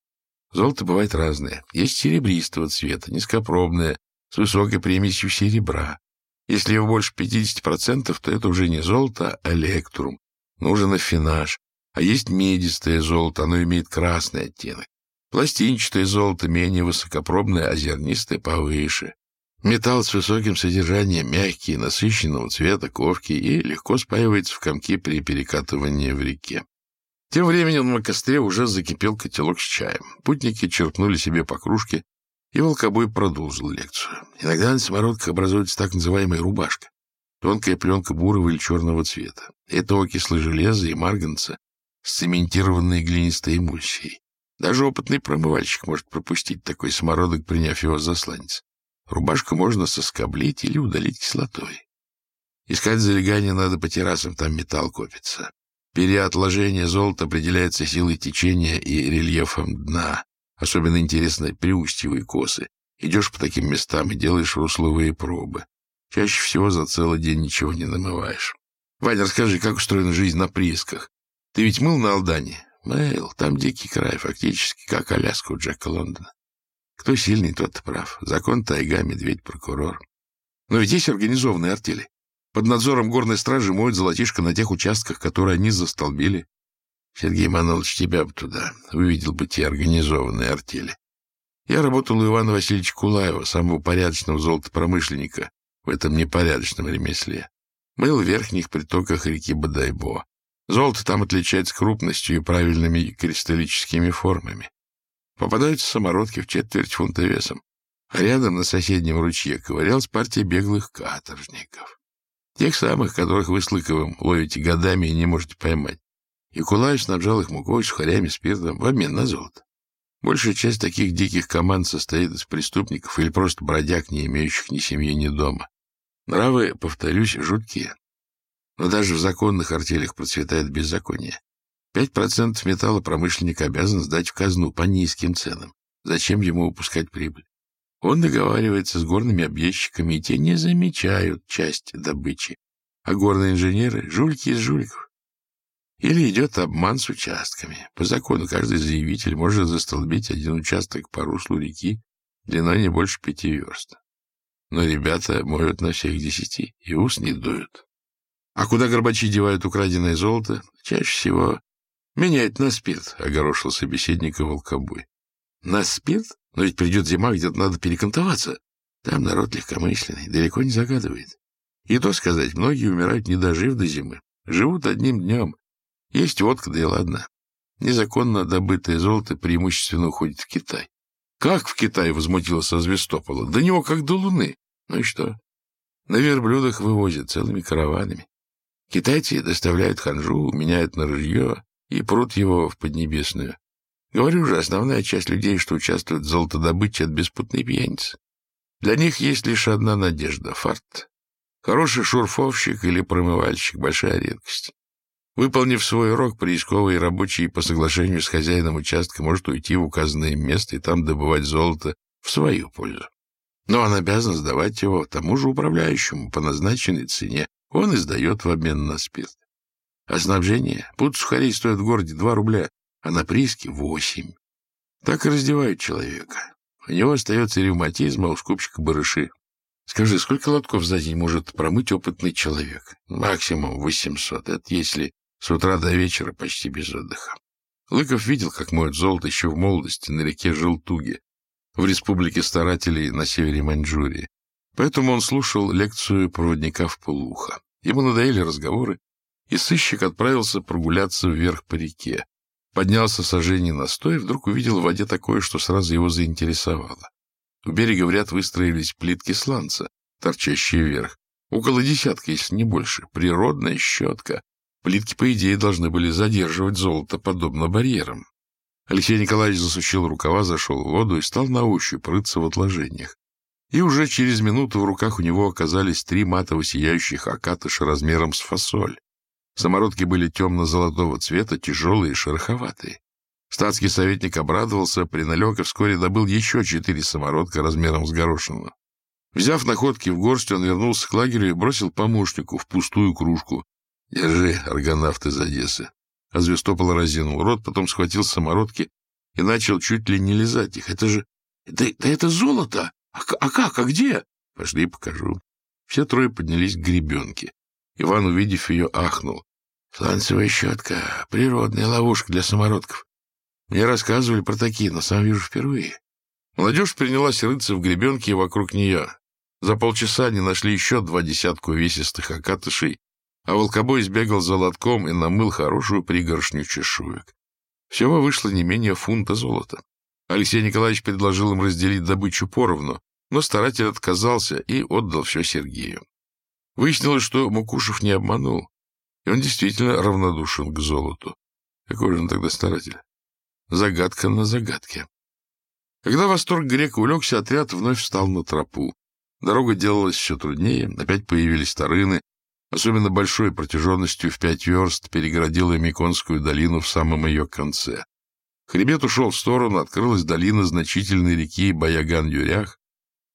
[SPEAKER 1] Золото бывает разное. Есть серебристого цвета, низкопробное, с высокой примесью серебра. Если его больше 50%, то это уже не золото, а электрум. Нужен афинаж. А есть медистое золото, оно имеет красный оттенок. Пластинчатое золото менее высокопробное, а зернистое повыше. Металл с высоким содержанием мягкий, насыщенного цвета, ковки и легко спаивается в комки при перекатывании в реке. Тем временем на костре уже закипел котелок с чаем. Путники черпнули себе по кружке, и волкобой продолжил лекцию. Иногда на самородках образуется так называемая рубашка. Тонкая пленка бурого или черного цвета. Это окислы железа и марганца с цементированной глинистой эмульсией. Даже опытный промывальщик может пропустить такой самородок, приняв его за сланец. Рубашку можно соскоблить или удалить кислотой. Искать залегание надо по террасам, там металл копится. Переотложение золота определяется силой течения и рельефом дна. Особенно интересны приустьевые косы. Идешь по таким местам и делаешь русловые пробы. Чаще всего за целый день ничего не намываешь. Ваня, расскажи, как устроена жизнь на приисках? Ты ведь мыл на Алдане? Мэл, там дикий край, фактически, как Аляска у Джека Лондона. Кто сильный, тот прав. Закон тайга, медведь, прокурор. Но ведь есть организованные артели. Под надзором горной стражи моют золотишко на тех участках, которые они застолбили. Сергей Манулович, тебя бы туда. Увидел бы те организованные артели. Я работал у Ивана Васильевича Кулаева, самого порядочного золотопромышленника в этом непорядочном ремесле. Мыл в верхних притоках реки Бадайбо. Золото там отличается крупностью и правильными кристаллическими формами. Попадаются самородки в четверть фунта весом. А рядом на соседнем ручье ковырялась партия беглых каторжников. Тех самых, которых вы с Лыковым ловите годами и не можете поймать. И Кулаев снабжал их мукой, сухарями, спиртом в обмен на золото. Большая часть таких диких команд состоит из преступников или просто бродяг, не имеющих ни семьи, ни дома. Нравы, повторюсь, жуткие. Но даже в законных артелях процветает беззаконие. Пять процентов металла промышленник обязан сдать в казну по низким ценам. Зачем ему упускать прибыль? Он договаривается с горными объездчиками, и те не замечают часть добычи. А горные инженеры — жульки из жуликов. Или идет обман с участками. По закону каждый заявитель может застолбить один участок по руслу реки длиной не больше пяти верст. Но ребята моют на всех десяти и ус не дуют. А куда горбачи девают украденное золото? Чаще всего меняют на спирт, — огорошил собеседника волкобой. На спирт? Но ведь придет зима, где-то надо перекантоваться. Там народ легкомысленный, далеко не загадывает. И то сказать, многие умирают, не дожив до зимы. Живут одним днем. Есть водка, да и ладно. Незаконно добытое золото преимущественно уходит в Китай. Как в Китай возмутился Звестопола? До него как до Луны. Ну и что? На верблюдах вывозят целыми караванами. Китайцы доставляют ханжу, меняют на ружье и прут его в Поднебесную. Говорю же, основная часть людей, что участвуют в золотодобыче, от беспутной пьяницы. Для них есть лишь одна надежда — фарт. Хороший шурфовщик или промывальщик — большая редкость. Выполнив свой урок, приисковый рабочий по соглашению с хозяином участка может уйти в указанное место и там добывать золото в свою пользу. Но он обязан сдавать его тому же управляющему по назначенной цене, он издает в обмен на спирт. А снабжение? Пуд сухарей стоит в городе 2 рубля, а на прииске — 8. Так и раздевают человека. У него остается ревматизм, а у скупщика барыши. Скажи, сколько лотков за день может промыть опытный человек? Максимум 800. Это если с утра до вечера почти без отдыха. Лыков видел, как моют золото еще в молодости на реке Желтуге, в республике старателей на севере Маньчжурии. Поэтому он слушал лекцию проводника в полуха. Ему надоели разговоры, и сыщик отправился прогуляться вверх по реке. Поднялся сожжение на стой, вдруг увидел в воде такое, что сразу его заинтересовало. У берега в ряд выстроились плитки сланца, торчащие вверх. Около десятка, если не больше. Природная щетка. Плитки, по идее, должны были задерживать золото, подобно барьерам. Алексей Николаевич засучил рукава, зашел в воду и стал на ощупь рыться в отложениях. И уже через минуту в руках у него оказались три матово сияющих акатыша размером с фасоль. Самородки были темно-золотого цвета, тяжелые и шероховатые. Статский советник обрадовался, приналег и вскоре добыл еще четыре самородка размером с горошину. Взяв находки в горсть, он вернулся к лагерю и бросил помощнику в пустую кружку. — Держи, аргонавт из Одессы. А Звездопол разинул рот, потом схватил самородки и начал чуть ли не лизать их. «Это же... Да, да это золото! А, а как? А где?» «Пошли, покажу». Все трое поднялись к гребенке. Иван, увидев ее, ахнул. «Сланцевая щетка, природная ловушка для самородков. Мне рассказывали про такие, но сам вижу впервые». Молодежь принялась рыться в гребенке вокруг нее. За полчаса они нашли еще два десятка увесистых окатышей, а волкобой сбегал за лотком и намыл хорошую пригоршню чешуек. Всего вышло не менее фунта золота. Алексей Николаевич предложил им разделить добычу поровну, но старатель отказался и отдал все Сергею. Выяснилось, что Мукушев не обманул, и он действительно равнодушен к золоту. Какой же он тогда старатель? Загадка на загадке. Когда восторг грека улегся, отряд вновь встал на тропу. Дорога делалась все труднее, опять появились тарыны, особенно большой протяженностью в пять верст перегородила Миконскую долину в самом ее конце. Хребет ушел в сторону, открылась долина значительной реки Баяган-Юрях.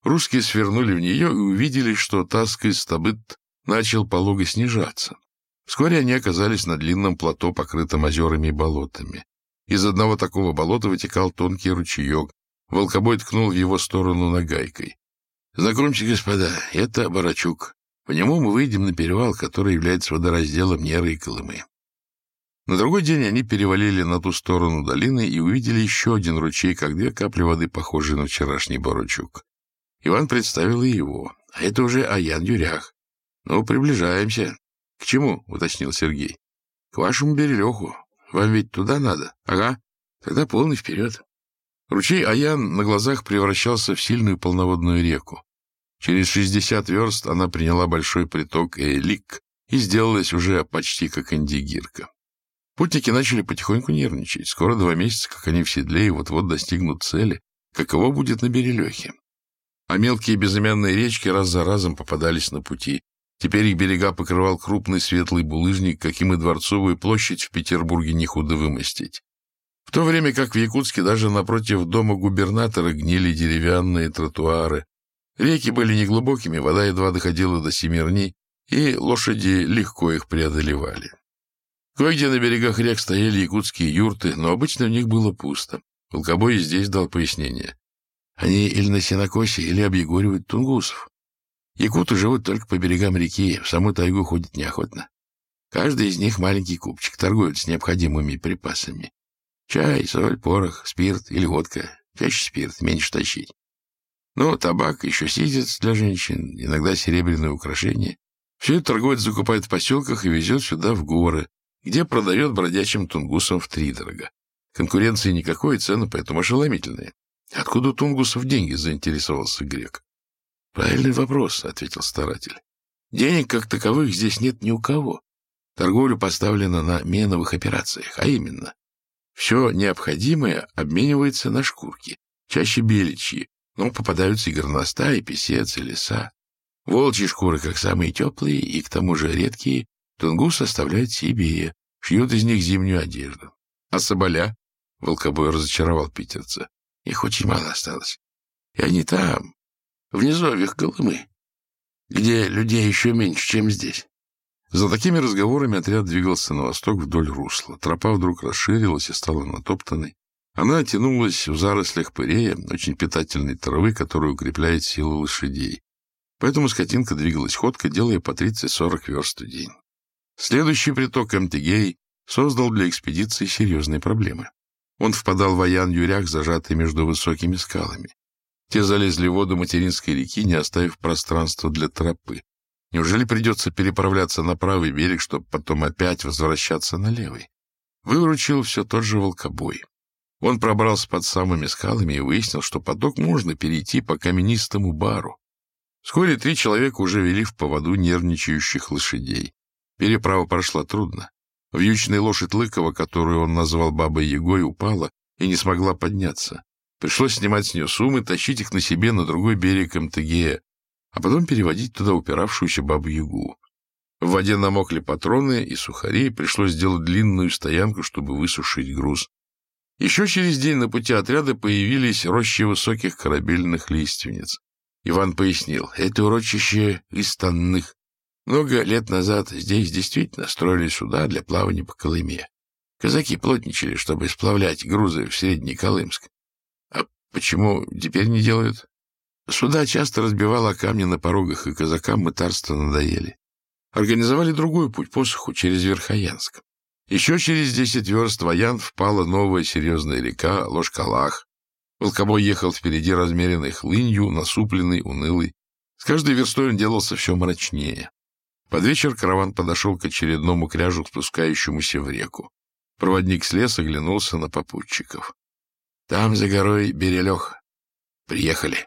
[SPEAKER 1] Русские свернули в нее и увидели, что Таскай-Стабыт начал полого снижаться. Вскоре они оказались на длинном плато, покрытом озерами и болотами. Из одного такого болота вытекал тонкий ручеек. Волкобой ткнул в его сторону нагайкой. Знакомьте, господа, это Барачук. По нему мы выйдем на перевал, который является водоразделом Неры и Колымы. На другой день они перевалили на ту сторону долины и увидели еще один ручей, как две капли воды, похожие на вчерашний Барачук. Иван представил и его. А это уже Аян Дюрях. Ну, приближаемся. К чему? — уточнил Сергей. К вашему берелеху. Вам ведь туда надо? Ага. Тогда полный вперед. Ручей Аян на глазах превращался в сильную полноводную реку. Через 60 верст она приняла большой приток Эйлик и сделалась уже почти как индигирка. Путники начали потихоньку нервничать. Скоро два месяца, как они в седле, и вот-вот достигнут цели. Каково будет на Берелехе? А мелкие безымянные речки раз за разом попадались на пути. Теперь их берега покрывал крупный светлый булыжник, каким и Дворцовую площадь в Петербурге не худо вымостить. В то время как в Якутске даже напротив дома губернатора гнили деревянные тротуары. Реки были неглубокими, вода едва доходила до Семерни, и лошади легко их преодолевали. Кое-где на берегах рек стояли якутские юрты, но обычно в них было пусто. Волкобой здесь дал пояснение. Они или на сенокосе, или объегоривают тунгусов. Якуты живут только по берегам реки, в саму тайгу ходят неохотно. Каждый из них маленький купчик, торгует с необходимыми припасами. Чай, соль, порох, спирт или водка. Чаще спирт, меньше тащить. Ну, табак, еще сидец для женщин, иногда серебряные украшения. Все это торговец закупает в поселках и везет сюда, в горы, где продает бродячим тунгусам втридорога. Конкуренции никакой, цены поэтому ошеломительные. Откуда тунгусов деньги, заинтересовался грек. Правильный вопрос, ответил старатель. Денег как таковых здесь нет ни у кого. Торговля поставлена на меновых операциях, а именно все необходимое обменивается на шкурки, чаще беличьи, но попадаются и горностай, и песец, и леса. Волчьи шкуры, как самые теплые и к тому же редкие, тунгус оставляет себе, шьют из них зимнюю одежду. А соболя? Волкобой разочаровал питерца. Их очень мало осталось. И они там, в низовьях Колымы, где людей еще меньше, чем здесь. За такими разговорами отряд двигался на восток вдоль русла. Тропа вдруг расширилась и стала натоптанной. Она тянулась в зарослях пырея, очень питательной травы, которая укрепляет силы лошадей. Поэтому скотинка двигалась ходко, делая по 30-40 верст в день. Следующий приток Эмтигей создал для экспедиции серьезные проблемы. Он впадал в Аян-Юрях, зажатый между высокими скалами. Те залезли в воду материнской реки, не оставив пространства для тропы. Неужели придется переправляться на правый берег, чтобы потом опять возвращаться на левый? Выручил все тот же волкобой. Он пробрался под самыми скалами и выяснил, что поток можно перейти по каменистому бару. Вскоре три человека уже вели в поводу нервничающих лошадей. Переправа прошла трудно. Вьючная лошадь Лыкова, которую он назвал Бабой Егой, упала и не смогла подняться. Пришлось снимать с нее суммы, тащить их на себе на другой берег МТГ, а потом переводить туда упиравшуюся бабу-ягу. В воде намокли патроны и сухари, пришлось сделать длинную стоянку, чтобы высушить груз. Еще через день на пути отряда появились рощи высоких корабельных лиственниц. Иван пояснил, это урочище из станных. Много лет назад здесь действительно строили суда для плавания по Колыме. Казаки плотничали, чтобы сплавлять грузы в Средний Колымск. Почему теперь не делают? Суда часто разбивало камни на порогах, и казакам мытарство надоели. Организовали другой путь по суху через Верхоянск. Еще через десять верст в Аян впала новая серьезная река Ложкалах. Волкобой ехал впереди размеренной хлынью, насупленный, унылый. С каждой верстой он делался все мрачнее. Под вечер караван подошел к очередному кряжу, спускающемуся в реку. Проводник слез оглянулся на попутчиков. — Там за горой Берелех. Приехали.